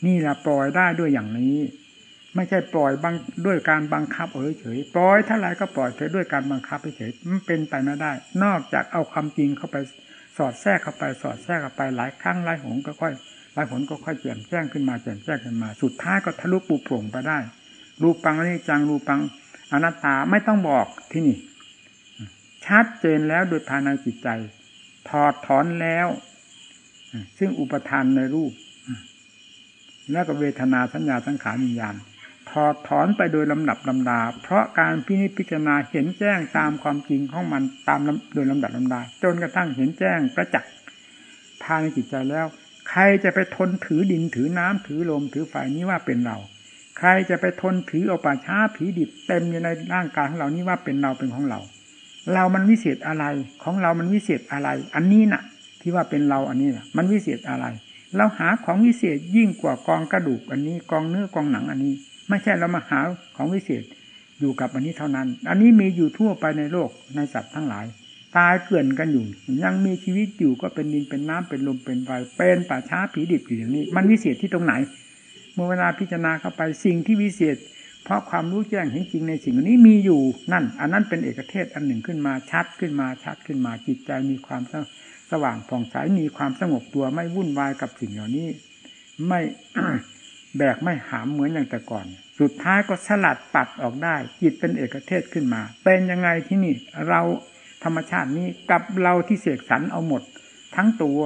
นี่แหละปล่อยได้ด้วยอย่างนี้ ไม่ใช่ปล่อยบังด้วยการบังคับเฉยๆปล่อยเท่าไรก็ปล่อยเฉยด้วยการบังคับเฉยมันเป็นไปไม่ได้ นอกจากเอาความจริงเข้าไปสอดแทรกเข้าไปสอดแทรกเข้าไปหลายครั้งหลายหนก็ค่อยหลายหนก็ค่อยแจ่มแจ้งขึ้นมาแจ่มแจ้งขึ้นมา สุดท้ายก็ทะลุปูโปร่งไปได้รูปังนิจจังรูปังอนัตตาไม่ต้องบอกที่นี่ ชัดเจนแล้วโดยภายในจิตใจ ถอดถอนแล้ว ซึ่งอุปทานในรูป แล้วก็เวทนาสัญญาสังขารวิญญาณถอดถอนไปโดยลำดับลำดา เพราะการพินิจพิจารณาเห็นแจ้งตามความจริงของมันตามโดยลำดับลำดา จนกระทั่งเห็นแจ้งประจักษ์ภายในจิตใจแล้ว ใครจะไปทนถือดินถือน้ำถือลมถือไฟนี้ว่าเป็นเรา ใครจะไปทนถือเอาป่าช้าผีดิบเต็มอยู่ในร่างกายของเรานี้ว่าเป็นเราเป็นของเรา เรามันวิเศษอะไร ของเรามันวิเศษอะไร อันนี้น่ะ ที่ว่าเป็นเราอันนี้น่ะ มันวิเศษอะไร เราหาของวิเศษยิ่งกว่ากองกระดูกอันนี้ กองเนื้อกองหนังอันนี้ ไม่ใช่เรามาหาของวิเศษอยู่กับอันนี้เท่านั้น อันนี้มีอยู่ทั่วไปในโลกในสัตว์ทั้งหลาย ตายเกลื่อนกันอยู่ ยังมีชีวิตอยู่ก็เป็นดินเป็นน้ำเป็นลมเป็นไฟเป็นป่าช้าผีดิบอยู่อย่างนี้ มันวิเศษที่ตรงไหน เมื่อเวลาพิจารณาเข้าไปสิ่งที่วิเศษ ราะความรู้แจ้งเห็นจริงในสิ่งนี้มีอยู่นั่น อันนั้นเป็นเอกเทศอันหนึ่งขึ้นมาชัดขึ้นมาชัดขึ้นมาจิตใจมีความสว่างผ่องใสมีความสงบตัวไม่วุ่นวายกับสิ่งเหล่านี้ ไม่แบกไม่หามเหมือนอย่างแต่ก่อน สุดท้ายก็สลัดปัดออกได้ จิตเป็นเอกเทศขึ้นมา เป็นยังไงที่นี่เราธรรมชาตินี้กับเราที่เสกสรรเอาหมด ทั้งตัว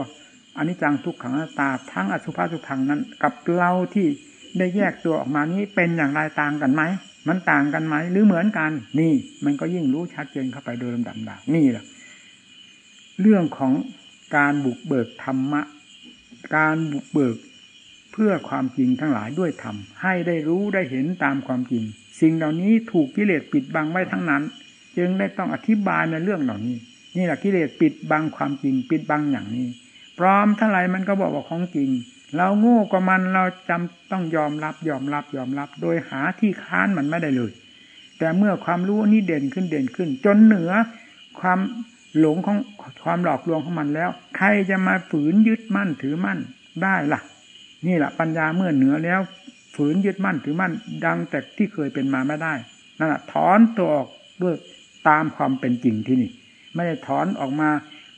อันนี้จังทุกขังตาทั้งอสุภาสุพังนั้น กับเราที่ ได้แยกตัวออกมานี้เป็นอย่างไรต่างกันไหมมันต่างกันไหมหรือเหมือนกัน นี่ มันก็ยิ่งรู้ชัดเจนเข้าไปโดยลำดับดานี่แหละเรื่องของการบุกเบิกธรรมะ การบุกเบิกเพื่อความจริงทั้งหลายด้วยธรรมให้ได้รู้ได้เห็นตามความจริง สิ่งเหล่านี้ถูกกิเลสปิดบังไว้ทั้งนั้น จึงได้ต้องอธิบายในเรื่องเหล่านี้ นี่แหละกิเลสปิดบังความจริง ปิดบังอย่างนี้ พร้อมเท่าไรมันก็บอกว่าของจริง เราโง่กว่ามันเราจำต้องยอมรับยอมรับยอมรับ โดยหาที่ค้านมันไม่ได้เลย แต่เมื่อความรู้นี้เด่นขึ้นเด่นขึ้น จนเหนือความหลงของความหลอกลวงของมันแล้ว ใครจะมาฝืนยึดมั่นถือมั่นได้ล่ะ นี่แหละปัญญาเมื่อเหนือแล้ว ฝืนยึดมั่นถือมั่น ดังแต่ที่เคยเป็นมาไม่ได้นั่นแหละถอนตัวออกด้วยตามความเป็นจริงที่นี่ ไม่ได้ถอนออกมา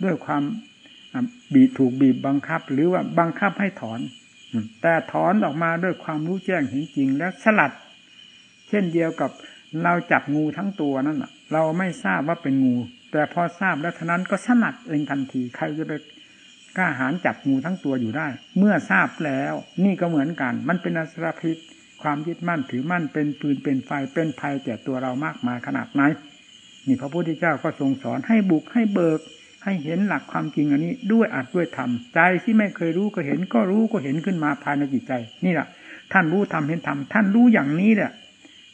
ด้วยความ บีถูกบีบบังคับ หรือว่าบังคับให้ถอน แต่ถอนออกมาด้วยความรู้แจ้งเห็นจริงและสลัด เช่นเดียวกับเราจับงูทั้งตัวนั่นเราไม่ทราบว่าเป็นงู แต่พอทราบแล้วท่านั้นก็สนัดเองทันที ใครจะไปกล้าหาญจับงูทั้งตัวอยู่ได้ เมื่อทราบแล้ว นี่ก็เหมือนกัน มันเป็นอสรพิษความยึดมั่นถือมั่นเป็นปืนเป็นไฟเป็นภัยแก่ตัวเรามากมายขนาดไหนนี่พระพุทธเจ้าก็ทรงสอนให้บุกให้เบิก ให้เห็นหลักความจริงอันนี้ด้วยอัดด้วยธรรมใจที่ไม่เคยรู้ก็เห็นก็รู้ก็เห็นขึ้นมาภายในจิตใจ นี่แหละท่านรู้ทำเห็นทำท่านรู้อย่างนี้แหละ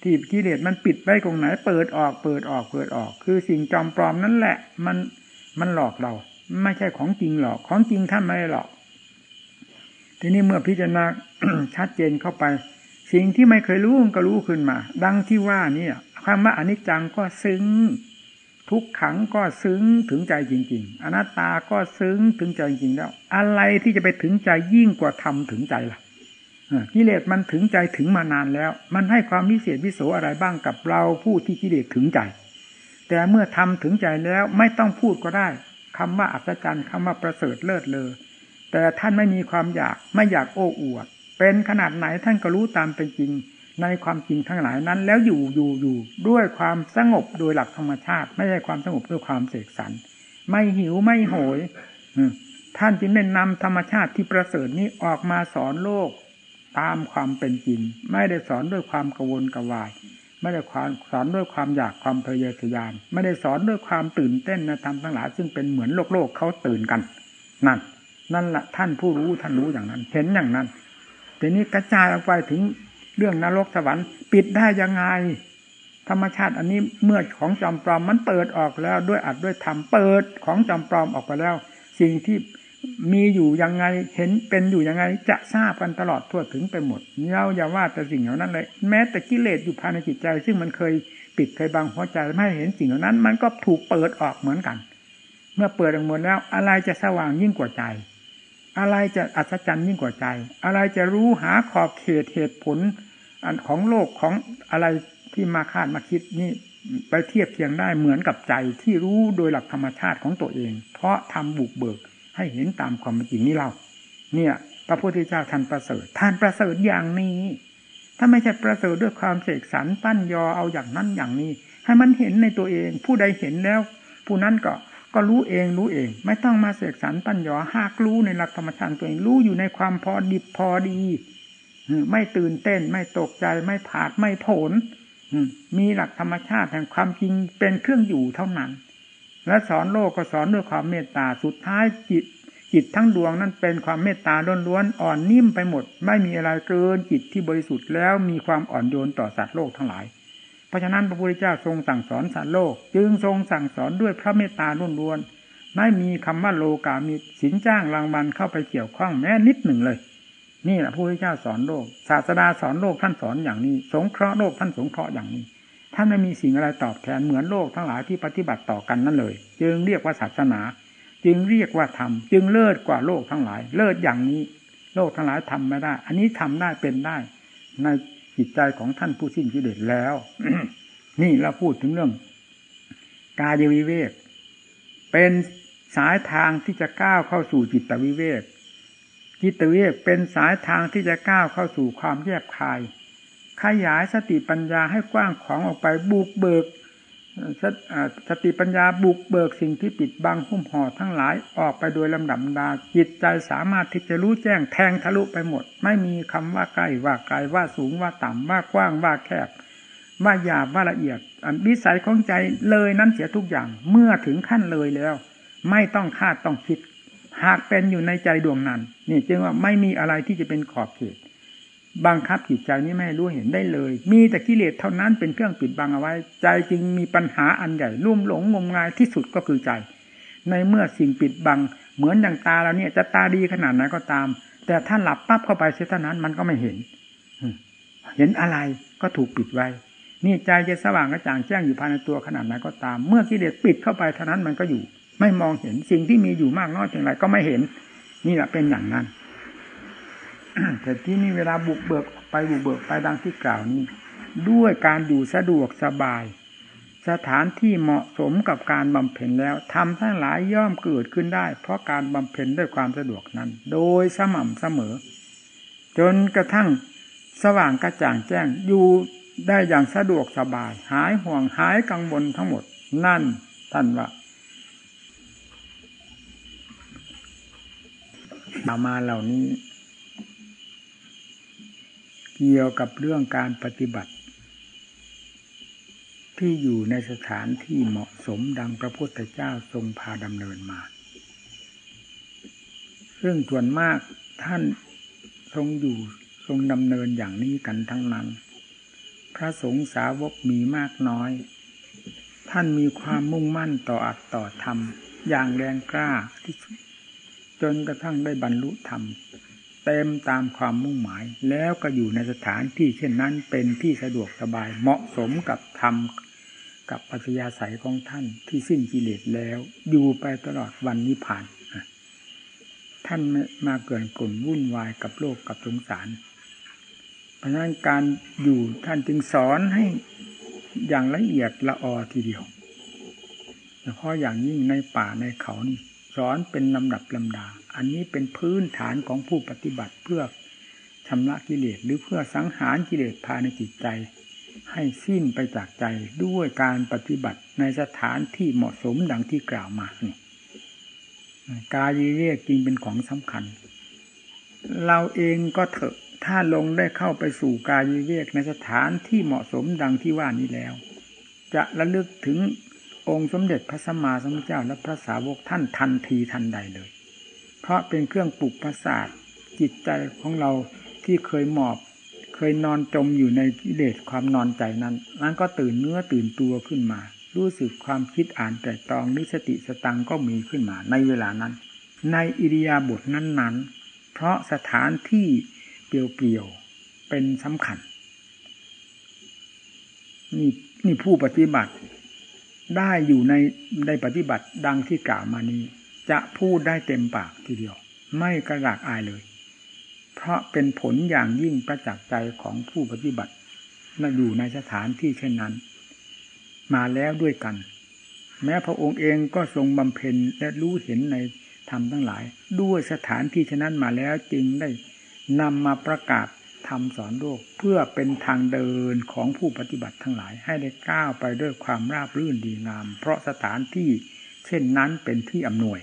ที่กิเลสมันปิดไว้ตรงไหน เปิดออกเปิดออกเปิดออก คือสิ่งจอมปลอมนั่นแหละ มันมันหลอกเรา ไม่ใช่ของจริงหรอก ของจริงท่านไม่หลอก ทีนี้เมื่อพิจารณาชัดเจนเข้าไป สิ่งที่ไม่เคยรู้ก็รู้ขึ้นมา ดังที่ว่านี่คำว่าอนิจจังก็ซึ้ง ทุกขังก็ซึ้งถึงใจจริง ๆ อนัตตาก็ซึ้งถึงใจจริงแล้ว อะไรที่จะไปถึงใจยิ่งกว่าทำถึงใจล่ะกิเลสมันถึงใจถึงมานานแล้ว มันให้ความวิเศษวิโสอะไรบ้างกับเราผู้ที่กิเลสถึงใจ แต่เมื่อทำถึงใจแล้วไม่ต้องพูดก็ได้คำว่าอัศจรรย์คำว่าประเสริฐเลิศเลอแต่ท่านไม่มีความอยากไม่อยากโอ้อวด เป็นขนาดไหนท่านก็รู้ตามเป็นจริง ในความจริงทั้งหลายนั้น แล้วอยู่อยู่อยู่ด้วยความสงบโดยหลักธรรมชาติ ไม่ใช่ความสงบด้วยความเสกสรรไม่หิวไม่โหยท่านจึงได้นำธรรมชาติที่ประเสริฐนี้ออกมาสอนโลกตามความเป็นจริง ไม่ได้สอนด้วยความกวนกวาย ไม่ได้สอนด้วยความอยากความเพยทยานไม่ได้สอนด้วยความตื่นเต้นนะธรรมทั้งหลายซึ่งเป็นเหมือนโลกโลกเขาตื่นกัน นั่น นั่นแหละท่านผู้รู้ท่านรู้อย่างนั้น เห็นอย่างนั้นทีนี้กระจายออกไปถึง เรื่องนรกสวรรค์ปิดได้ยังไง ธรรมชาติอันนี้เมื่อของจอมปลอมมันเปิดออกแล้วด้วยอัดด้วยธรรมเปิดของจอมปลอมออกไปแล้ว สิ่งที่มีอยู่ยังไงเห็นเป็นอยู่ยังไง จะทราบกันตลอดทั่วถึงไปหมดเราอย่าว่าแต่สิ่งเหล่านั้นเลย แม้แต่กิเลสอยู่ภายในจิตใจ ซึ่งมันเคยปิดเคยบังหัวใจไม่เห็นสิ่งเหล่านั้น มันก็ถูกเปิดออกเหมือนกัน เมื่อเปิดออกหมดแล้วอะไรจะสว่างยิ่งกว่าใจ อะไรจะอัศจรรย์ยิ่งกว่าใจ อะไรจะรู้หาขอบเขตเหตุผลอันของโลกของอะไรที่มาคาดมาคิดนี่ไปเทียบเทียงได้เหมือนกับใจที่รู้โดยหลักธรรมชาติของตัวเอง เพราะทำบุกเบิกให้เห็นตามความจริงนี่เรา เนี่ย พระพุทธเจ้าท่านประเสริฐท่านประเสริฐอย่างนี้ ถ้าไม่ใช่ประเสริฐด้วยความเสกสรรปั้นยอเอาอย่างนั้นอย่างนี้ ให้มันเห็นในตัวเอง ผู้ใดเห็นแล้ว ผู้นั้นก็ ก็รู้เองรู้เอง ไม่ต้องมาเสกสรรปั้นยอหากรู้ในหลักธรรมชาติตัวเองรู้อยู่ในความพอดิบพอดีไม่ตื่นเต้น ไม่ตกใจไม่ผาดไม่โผนมีหลักธรรมชาติแห่งความจริงเป็นเครื่องอยู่เท่านั้น และสอนโลกก็สอนด้วยความเมตตาสุดท้ายจิต จิตทั้งดวงนั้นเป็นความเมตตาล้วนๆอ่อนนิ่มไปหมด ไม่มีอะไรเกินจิตที่บริสุทธิ์แล้วมีความอ่อนโยนต่อสัตว์โลกทั้งหลาย เพราะฉะนั้นพระพุทธเจ้าทรงสั่งสอนสัตว์โลก จึงทรงสั่งสอนด้วยพระเมตตาล้วนๆไม่มีคำว่าโลกามีสินจ้างรางวัลเข้าไปเกี่ยวข้องแม้นิดหนึ่งเลย นี่แหละพระพุทธเจ้าสอนโลก ศาสดาสอนโลกท่านสอนอย่างนี้ สงเคราะห์โลกท่านสงเคราะห์อย่างนี้ท่านไม่มีสิ่งอะไรตอบแทนเหมือนโลกทั้งหลายที่ปฏิบัติต่อกันนั่นเลย จึงเรียกว่าศาสนา จึงเรียกว่าธรรมจึงเลิศกว่าโลกทั้งหลาย เลิศอย่างนี้ โลกทั้งหลายทำไม่ได้ อันนี้ทำได้เป็นได้ ใน จิตใจของท่านผู้สิ้นกิเลสแล้ว นี่เราพูดถึงเรื่อง กายวิเวก เป็นสายทางที่จะก้าวเข้าสู่จิตวิเวก จิตวิเวกเป็นสายทางที่จะก้าวเข้าสู่ความแยบคาย ขยายสติปัญญาให้กว้างของออกไปบุกเบิก สติปัญญาบุกเบิกสิ่งที่ปิดบังหุ้มห่อทั้งหลายออกไปโดยลำดับดา จิตใจสามารถที่จะรู้แจ้งแทงทะลุไปหมด ไม่มีคำว่าใกล้ว่าไกลว่าสูงว่าต่ำว่ากว้างว่าแคบ ว่าหยาบว่าละเอียดอันวิสัยของใจเลยนั้นเสียทุกอย่างเมื่อถึงขั้นเลยแล้ว ไม่ต้องคาดต้องคิด หากเป็นอยู่ในใจดวงนั้น นี่จึงว่าไม่มีอะไรที่จะเป็นขอบเขต บังคับจิตใจนี้ไม่รู้เห็นได้เลย มีแต่กิเลสเท่านั้นเป็นเครื่องปิดบังเอาไว้ ใจจึงมีปัญหาอันใหญ่ลุ่มหลงงมงายที่สุดก็คือใจ ในเมื่อสิ่งปิดบัง เหมือนอย่างตาเราเนี่ยจะตาดีขนาดไหนก็ตาม แต่ถ้าหลับปั๊บเข้าไปเสียเท่านั้นมันก็ไม่เห็น เห็นอะไรก็ถูกปิดไว้ นี่ใจจะสว่างกระจ่างแจ้งอยู่ภายในตัวขนาดไหนก็ตาม เมื่อกิเลสปิดเข้าไปเท่านั้นมันก็อยู่ ไม่มองเห็นสิ่งที่มีอยู่มากน้อยเพียงไรก็ไม่เห็น นี่แหละเป็นอย่างนั้น แต่ที่นี่เวลาบุกเบิกไปบุกเบิกไปดังที่กล่าวนี้ ด้วยการอยู่สะดวกสบาย สถานที่เหมาะสมกับการบำเพ็ญแล้วทำทั้งหลายย่อมเกิดขึ้นได้ เพราะการบำเพ็ญด้วยความสะดวกนั้น โดยสม่ำเสมอ จนกระทั่งสว่างกระจ่างแจ้งอยู่ได้อย่างสะดวกสบาย หายห่วงหายกังวลทั้งหมด นั่นท่านว่าเอามาเหล่านี้ กี่ยวกับเรื่องการปฏิบัติ ที่อยู่ในสถานที่เหมาะสมดังพระพุทธเจ้าทรงพาดำเนินมา ซึ่งส่วนมากท่านทรงอยู่ทรงดำเนินอย่างนี้กันทั้งนั้น พระสงฆ์สาวกมีมากน้อย ท่านมีความมุ่งมั่นต่ออัตต่อธรรม อย่างแรงกล้าที่จนกระทั่งได้บรรลุธรรม เต็มตามความมุ่งหมาย แล้วก็อยู่ในสถานที่เช่นนั้นเป็นที่สะดวกสบายเหมาะสมกับธรรมกับปัจยาศัยของท่านที่สิ้นกิเลสแล้ว อยู่ไปตลอดวันนิพพานท่านไม่มาเกินกลุ่นวุ่นวายกับโลกกับสงสาร เพราะฉะนั้นการอยู่ท่านจึงสอนให้อย่างละเอียดละออทีเดียวเฉพาะอย่างยิ่งในป่าในเขานี่สอนเป็นลำดับลำดา อันนี้เป็นพื้นฐานของผู้ปฏิบัติเพื่อชำระกิเลสหรือเพื่อสังหารกิเลสภายในจิตใจ ให้สิ้นไปจากใจด้วยการปฏิบัติในสถานที่เหมาะสมดังที่กล่าวมานี่กายเรียกจริงเป็นของสำคัญ เราเองก็เถอะถ้าลงได้เข้าไปสู่กายเรียกในสถานที่เหมาะสมดังที่ว่านี้แล้ว จะระลึกถึงองค์สมเด็จพระสัมมาสัมพุทธเจ้าและพระสาวกท่านทันทีทันใดเลย เพราะเป็นเครื่องปลุกประสาทจิตใจของเราที่เคยหมอบ เคยนอนจมอยู่ในกิเลสความนอนใจนั้นนั้นก็ตื่นเนื้อตื่นตัวขึ้นมา รู้สึกความคิดอ่านแต่ตองนิสติสตังก็มีขึ้นมา ในเวลานั้น ในอิริยาบถนั้นๆ เพราะสถานที่เปลี่ยวๆเป็นสำคัญนี่นี่ผู้ปฏิบัติได้อยู่ในได้ปฏิบัติดังที่กล่าวมานี้ จะพูดได้เต็มปากทีเดียว ไม่กระดากอายเลย เพราะเป็นผลอย่างยิ่งประจักษ์ใจของผู้ปฏิบัติมาอยู่ในสถานที่เช่นนั้น มาแล้วด้วยกัน แม้พระองค์เองก็ทรงบำเพ็ญและรู้เห็นในธรรมทั้งหลาย ด้วยสถานที่เช่นนั้นมาแล้วจึงได้นำมาประกาศทำสอนโลกเพื่อเป็นทางเดินของผู้ปฏิบัติทั้งหลาย ให้ได้ก้าวไปด้วยความราบรื่นดีงาม เพราะสถานที่ ช่นนั้นเป็นที่อำนวย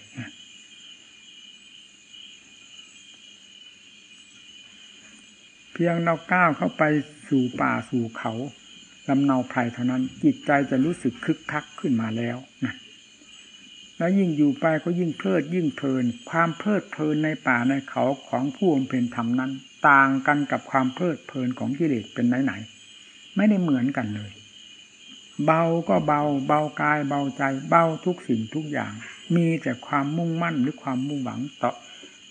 พพียงเราก้าวเข้าไปสู่ป่าสู่เขาลำเนาไพรเท่านั้น จิตใจจะรู้สึกคึกคักขึ้นมาแล้วนะแล้วยิ่งอยู่ไปก็ยิ่งเพลิดยิ่งเพลิน ความเพลิดเพลินในป่าในเขาของผู้บำเพ็ญธรรมนั้น ต่างกันกับความเพลิดเพลินของกิเลสเป็นไหนๆไม่ได้เหมือนกันเลย เบาก็เบา เบากายเบาใจ เบาทุกสิ่งทุกอย่าง มีแต่ความมุ่งมั่นหรือความมุ่งหวังต่อ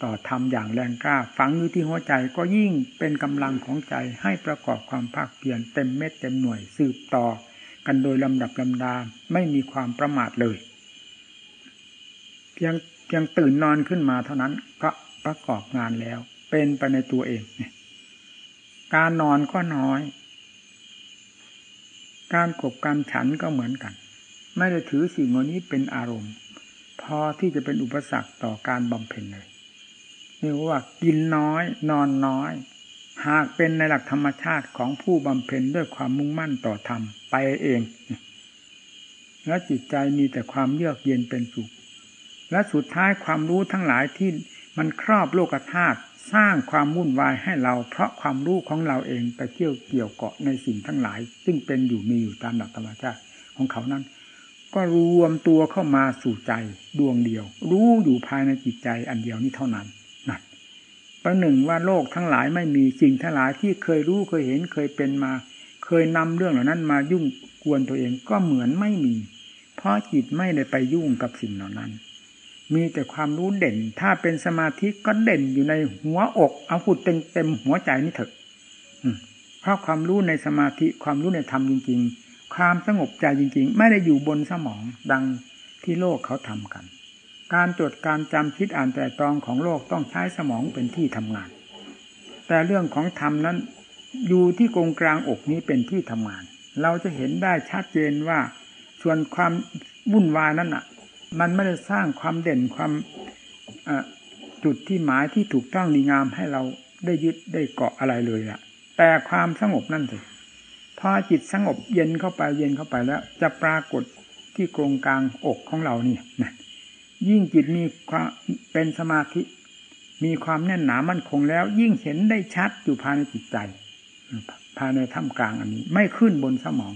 ต่อธรรมอย่างแรงกล้า ฝังอยู่ที่หัวใจก็ยิ่งเป็นกำลังของใจให้ประกอบความภาคเพียรเต็มเม็ดเต็มหน่วยสืบต่อ กันโดยลำดับลำดาไม่มีความประมาทเลย เพียงเพียงตื่นนอนขึ้นมาเท่านั้นก็ประกอบงานแล้ว เป็นไปในตัวเอง การนอนก็น้อย การกบการฉันก็เหมือนกัน ไม่ได้ถือสิ่งนี้เป็นอารมณ์ พอที่จะเป็นอุปสรรคต่อการบำเพ็ญเลยเรียกว่ากินน้อย นอนน้อย หากเป็นในหลักธรรมชาติของผู้บำเพ็ญด้วยความมุ่งมั่นต่อธรรมไปเอง และจิตใจมีแต่ความเยือกเย็นเป็นสุข และสุดท้ายความรู้ทั้งหลายที่มันครอบโลกธาตุ สร้างความวุ่นวายให้เรา เพราะความรู้ของเราเองไปเกี่ยวเกี่ยวเกาะในสิ่งทั้งหลาย ซึ่งเป็นอยู่มีอยู่ตามหลักธรรมชาติของเขานั้น ก็รวมตัวเข้ามาสู่ใจดวงเดียว รู้อยู่ภายในจิตใจอันเดียวนี้เท่านั้นประหนึ่งว่าโลกทั้งหลายไม่มีสิ่งทั้งหลายที่เคยรู้เคยเห็นเคยเป็นมา เคยนำเรื่องเหล่านั้นมายุ่งกวนตัวเองก็เหมือนไม่มี เพราะจิตไม่ได้ไปยุ่งกับสิ่งเหล่านั้น มีแต่ความรู้เด่น ถ้าเป็นสมาธิก็เด่นอยู่ในหัวอก เอาหุดเต็มเต็มหัวใจนี่เถอะเพราะความรู้ในสมาธิความรู้ในธรรมจริง ๆ ความสงบใจจริง ๆ ไม่ได้อยู่บนสมองดังที่โลกเขาทำกัน การจดการจำคิดอ่านแต่ตรองของโลกต้องใช้สมองเป็นที่ทำงาน แต่เรื่องของธรรมนั้น อยู่ที่กงกลางอกนี้เป็นที่ทำงาน เราจะเห็นได้ชัดเจนว่าส่วนความวุ่นวายนั้นอะ มันไม่ได้สร้างความเด่นความจุดที่หมายที่ถูกต้องดีงามให้เราได้ยึดได้เกาะอะไรเลยอะ แต่ความสงบนั่นสิพอจิตสงบเย็นเข้าไปเย็นเข้าไปแล้ว จะปรากฏที่กรงกลางอกของเรานี่นะยิ่งจิตมีความเป็นสมาธิ มีความแน่นหนามั่นคงแล้ว ยิ่งเห็นได้ชัดอยู่ภายในจิตใจ ภายในถ้ำกลางอันนี้ ไม่ขึ้นบนสมอง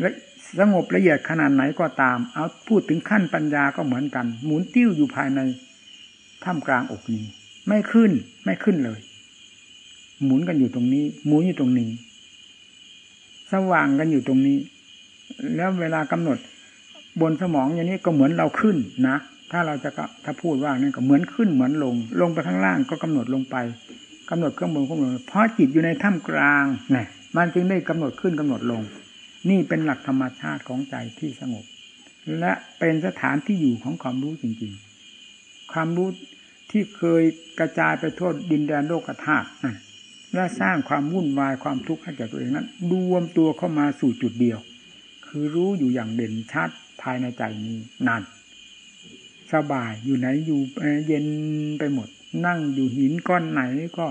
และ สงบละเอียดขนาดไหนก็ตาม เอาพูดถึงขั้นปัญญาก็เหมือนกัน หมุนติ้วอยู่ภายในถ้ำกลางอกนี้ ไม่ขึ้นไม่ขึ้นเลย หมุนกันอยู่ตรงนี้ หมุนอยู่ตรงนี้ สว่างกันอยู่ตรงนี้ แล้วเวลากำหนดบนสมองอย่างนี้ก็เหมือนเราขึ้นนะถ้าเราจะถ้าพูดว่านี่ก็เหมือนขึ้นเหมือนลง ลงไปข้างล่างก็กำหนดลงไปกำหนดข้างบนข้างบนเพราะจิตอยู่ในถ้ำกลางไงมันจึงได้กำหนดขึ้นกำหนดลง นี่เป็นหลักธรรมชาติของใจที่สงบ และเป็นสถานที่อยู่ของความรู้จริงๆ ความรู้ที่เคยกระจายไปทั่วดินแดนโลกธาตุและสร้างความวุ่นวายความทุกข์ให้แก่ตัวเองนั้นรวมตัวเข้ามาสู่จุดเดียว คือรู้อยู่อย่างเด่นชัดภายในใจนี้นั่นสบายอยู่ไหนอยู่เย็นไปหมด นั่งอยู่หินก้อนไหนก็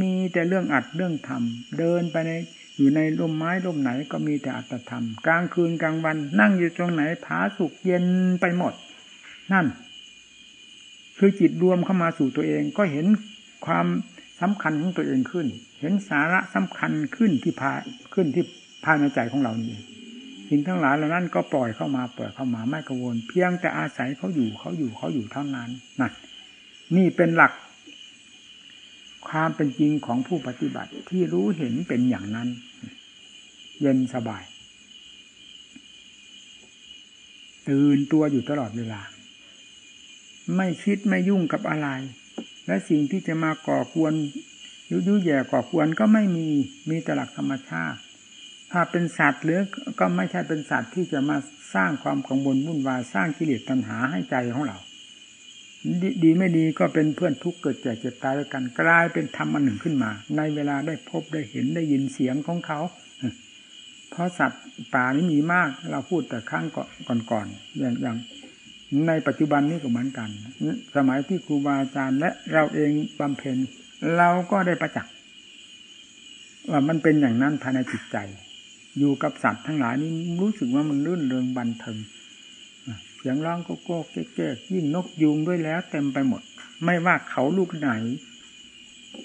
มีแต่เรื่องอัดเรื่องทำเดินไปใน อยู่ในร่มไม้ร่มไหนก็มีแต่อัตธรรม กลางคืนกลางวัน นั่งอยู่ตรงไหนผาสุกเย็นไปหมด นั่น คือจิตรวมเข้ามาสู่ตัวเองก็เห็นความสำคัญของตัวเองขึ้น เห็นสาระสำคัญขึ้นที่พาขึ้นที่ภายในใจของเรานี่สิ่งทั้งหลายเหล่านั้นก็ปล่อยเข้ามาปล่อยเข้ามาไม่กังวล เพียงแต่อาศัยเขาอยู่เขาอยู่เขาอยู่เท่านั้นนั่นนี่เป็นหลัก ความเป็นจริงของผู้ปฏิบัติที่รู้เห็นเป็นอย่างนั้น เย็นสบาย ตื่นตัวอยู่ตลอดเวลา ไม่คิดไม่ยุ่งกับอะไร และสิ่งที่จะมาก่อกวนยุยุแย่ก่อกวนก็ไม่มีมีแต่หลักธรรมชาติ ถ้าเป็นสัตว์หรือก็ไม่ใช่เป็นสัตว์ที่จะมาสร้างความกังวลวุ่นวายสร้างกิเลสตัณหาให้ใจของเรา ดดีไม่ดีก็เป็นเพื่อนทุกข์เกิดแก่เจ็บตายด้วยกันกลายเป็นธรรมอันหนึ่งขึ้นมา ในเวลาได้พบได้เห็นได้ยินเสียงของเขา เพราะสัตว์ป่านี้มีมาก เราพูดแต่ครั้งก่อนๆอย่างอย่าง ในปัจจุบันนี้ก็เหมือนกัน สมัยที่ครูบาอาจารย์และเราเองบำเพ็ญเราก็ได้ประจักษ์ว่ามันเป็นอย่างนั้นภายในจิตใจ อยู่กับสัตว์ทั้งหลายนี้รู้สึกว่ามันรื่นเริงบันเทิง สียงร้องโกโก้เก๊กยิ่งนกยุงด้วยแล้ว เต็มไปหมด ไม่ว่าเขาลูกไหน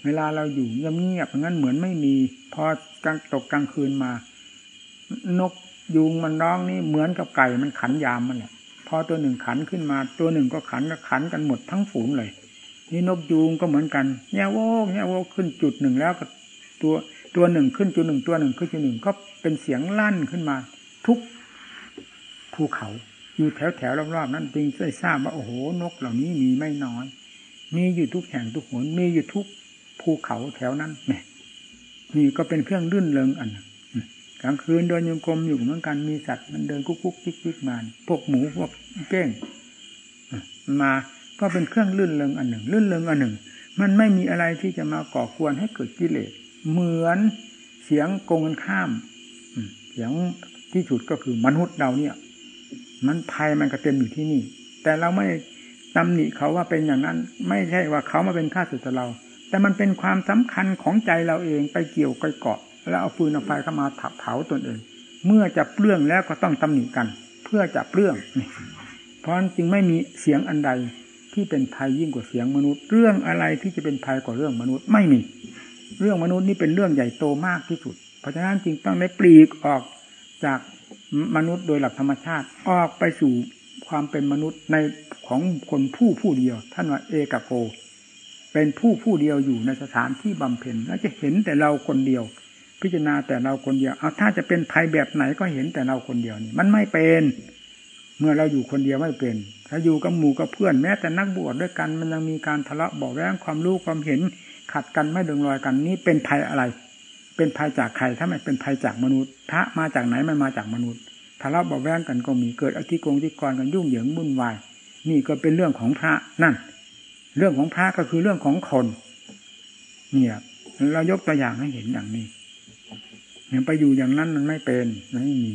เวลาเราอยู่เงียบๆงั้นเหมือนไม่มี พอกลางตกกลางคืนมา นกยุงมันร้องนี่เหมือนกับไก่มันขันยามมันแหละพอตัวหนึ่งขันขึ้นมา ตัวหนึ่งก็ขันก็ขันกันหมดทั้งฝูงเลย นี่นกยูงก็เหมือนกันแง่โว้แง่โว้ขึ้นจุดหนึ่งแล้วก็ตัวตัวหนึ่งขึ้นจุดหนึ่งตัวหนึ่งขึ้นจุดหนึ่งก็เป็นเสียงลั่นขึ้นมา ทุกภูเขา อยู่แถวแถวรอบๆนั้นจึงได้ทราบว่าโอ้โหนกเหล่านี้มีไม่น้อย มีอยู่ทุกแห่งทุกหนมีอยู่ทุกภูเขาแถวนั้นเนี่ยนี่ก็เป็นเครื่องรื่นเริงอันกลางคืนเดินยงกลมอยู่เหมือนกันมีสัตว์มันเดินกุ๊กกุ๊กจิ๊กจิ๊กมาพวกหมูพวกเก้งมาก็เป็นเครื่องลื่นเริงอันหนึ่งลื่นเริงอันหนึ่ง มันไม่มีอะไรที่จะมาก่อควรให้เกิดกิเลสเหมือนเสียงโกงกันข้ามเสียงที่สุดก็คือมนุษย์เราเนี่ย มันภัยมันกระเต็มอยู่ที่นี่ แต่เราไม่ตำหนิเขาว่าเป็นอย่างนั้น ไม่ใช่ว่าเขามาเป็นข้าศึกต่อเรา แต่มันเป็นความสำคัญของใจเราเองไปเกี่ยวไปเกาะ แล้วเอาฟืนเอาไฟเข้ามาเผาตนเอง เมื่อจะเปลื้องแล้วก็ต้องตำหนิกัน เพื่อจะเปลื้องเพราะจึงไม่มีเสียงอันใดที่เป็นภัยยิ่งกว่าเสียงมนุษย์ เรื่องอะไรที่จะเป็นภัยกว่าเรื่องมนุษย์ไม่มี เรื่องมนุษย์นี่เป็นเรื่องใหญ่โตมากที่สุด เพราะฉะนั้นจึงต้องได้ปลีกออกจาก มนุษย์โดยหลักธรรมชาติ ออกไปสู่ความเป็นมนุษย์ในของคนผู้ผู้เดียว ท่านว่าเอกโก เป็นผู้ผู้เดียวอยู่ในสถานที่บำเพ็ญแล้วจะเห็นแต่เราคนเดียว พิจารณาแต่เราคนเดียวเอาถ้าจะเป็นภัยแบบไหนก็เห็นแต่เราคนเดียวนี่มันไม่เป็นเมื่อเราอยู่คนเดียวไม่เป็น ถ้าอยู่กับหมู่กับเพื่อนแม้แต่นักบวชด้วยกันมันยังมีการทะเลาะบอกแย้งความรู้ความเห็นขัดกันไม่ดึงรอยกันนี้เป็นภัยอะไร เป็นภัยจากใครถ้าไม่เป็นภัยจากมนุษย์ พระมาจากไหนมันมาจากมนุษย์ทะเลาะเบอกแย้งกันก็มีเกิดอธิกงที่กรกันยุ่งเหยิงวุ่นวาย นี่ก็เป็นเรื่องของพระนั่น เรื่องของพระก็คือเรื่องของคน เนี่ยเรายกตัวอย่างให้เห็นอย่างนี้เนี่ยไปอยู่อย่างนั้นมันไม่เป็นไม่มี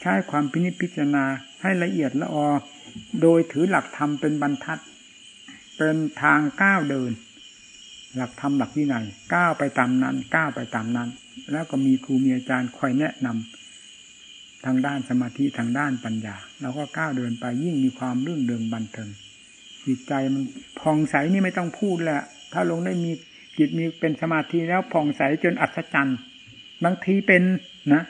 ใช้ความพินิจพิจารณาให้ละเอียดละออโดยถือหลักธรรมเป็นบรรทัด เป็นทางก้าวเดิน หลักธรรมหลักวินัยก้าวไปตามนั้นก้าวไปตามนั้น แล้วก็มีครูมีอาจารย์คอยแนะนำทางด้านสมาธิทางด้านปัญญาเราก็ก้าวเดินไปยิ่งมีความรื่นเริงบันเทิงจิตใจมันผ่องใสนี่ไม่ต้องพูดแหละถ้าลงได้มีจิตมีเป็นสมาธิแล้วผ่องใสจนอัศจรรย์บางทีเป็นนะ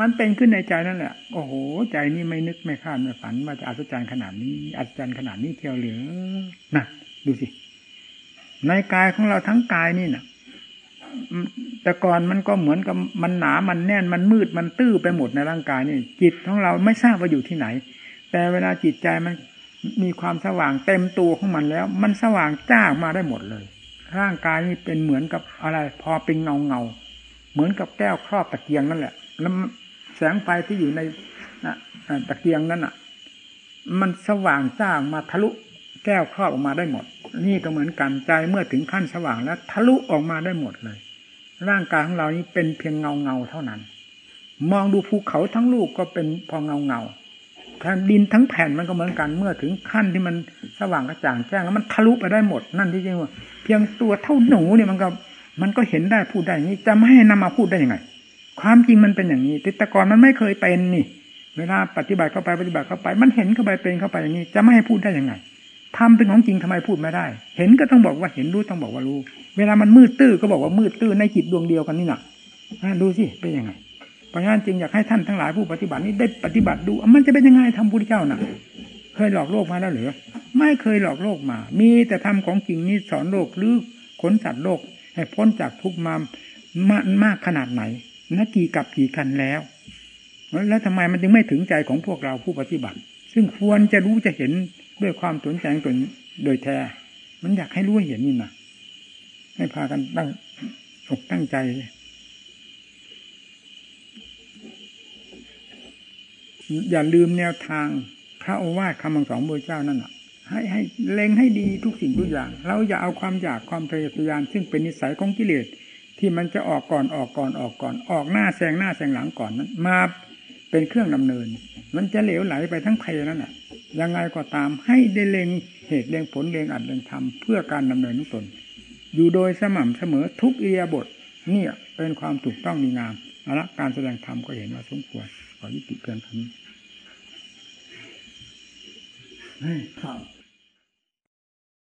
มันเป็นขึ้นในใจนั่นแหละ โอ้โห ใจนี่ไม่นึกไม่คาดไม่ฝันว่าจะอัศจรรย์ขนาดนี้ อัศจรรย์ขนาดนี้เที่ยวเหลือนะดูสิ ในกายของเราทั้งกายนี่นะแต่ก่อนมันก็เหมือนกับมันหนา มันแน่น มันมืด มันตื้อไปหมดในร่างกายนี่ จิตของเราไม่ทราบว่าอยู่ที่ไหน แต่เวลาจิตใจมันมีความสว่างเต็มตัวของมันแล้ว มันสว่างจ้ามาได้หมดเลย ร่างกายนี่เป็นเหมือนกับอะไร พอเป็นเงาเงา เหมือนกับแก้วครอบตะเกียงนั่นแหละ แล้วแสงไฟที่อยู่ในตะเกียงนั้นอะ มันสว่างจ้ามาทะลุแก้วครอบออกมาได้หมด นี่ก็เหมือนกันใจเมื่อถึงขั้นสว่างแล้ว ทะลุออกมาได้หมดเลย ร่างกายของเรานี้เป็นเพียงเงาเงาเท่านั้น มองดูภูเขาทั้งลูกก็เป็นพอเงาเงาแผ่นดินทั้งแผ่นมันก็เหมือนกัน เมื่อถึงขั้นที่มันสว่างกระจ่างแจ้งแล้วมันทะลุไปได้หมดนั่นที่จริงว่าเพียงตัวเท่าหนูเนี่ยมันก็มันก็เห็นได้พูดได้อย่างนี้ จะไม่ให้นำมาพูดได้ยังไง ความจริงมันเป็นอย่างนี้ติตะกรมันไม่เคยเป็นนี่ เวลาปฏิบัติเข้าไปปฏิบัติเข้าไป มันเห็นเข้าไปเป็นเข้าไปอย่างนี้ จะไม่ให้พูดได้ยังไง ทำเป็นของจริงทำไมพูดไม่ได้ เห็นก็ต้องบอกว่าเห็นรู้ต้องบอกว่ารู้ เวลามันมืดตื้อก็บอกว่ามืดตื้อในจิตดวงเดียวกันนี่หนักดูสิเป็นยังไงเพราะงั้นจริงอยากให้ท่านทั้งหลายผู้ปฏิบัตินี้ได้ปฏิบัติดู มันจะเป็นยังไงทำพุทธเจ้าน่ะ เคยหลอกโลกมาแล้วหรือ ไม่เคยหลอกโลกมา มีแต่ทำของจริงนี้สอนโลกหรือขนสัตว์โลก ให้พ้นจากทุกมามามากขนาดไหนนักกี่กับกี่กันแล้ว แล้วทำไมมันจึงไม่ถึงใจของพวกเราผู้ปฏิบัติ ซึ่งควรจะรู้จะเห็น ด้วยความสนใจตนโดยแท้ มันอยากให้รู้เห็นนี่นะให้พากันตั้งอกตั้งใจ อย่าลืมแนวทางพระโอวาทคำสอนพระเจ้านั่นอะ ให้ให้เล็งให้ดีทุกสิ่งทุกอย่าง เราอย่าเอาความอยากความทะเยอทะยาน ซึ่งเป็นนิสัยของกิเลสที่มันจะออกก่อนออกก่อนออกก่อน ออกหน้าแซงหน้าแซงหลังก่อนนั้น มาเป็นเครื่องดำเนิน มันจะเหลวไหลไปทั้งเพลนั่นแหละ ยังไงก็ตามให้ได้เล็งเหตุเล็งผลเล็งอัดเล็งทำเพื่อการดำเนินตน อยู่โดยสม่ำเสมอทุกเอียบทนี่เป็นความถูกต้องมีงามอาละการแสดงธรรมก็เห็นว่าสมควรขอยุติเพียงเท่านี้ครับ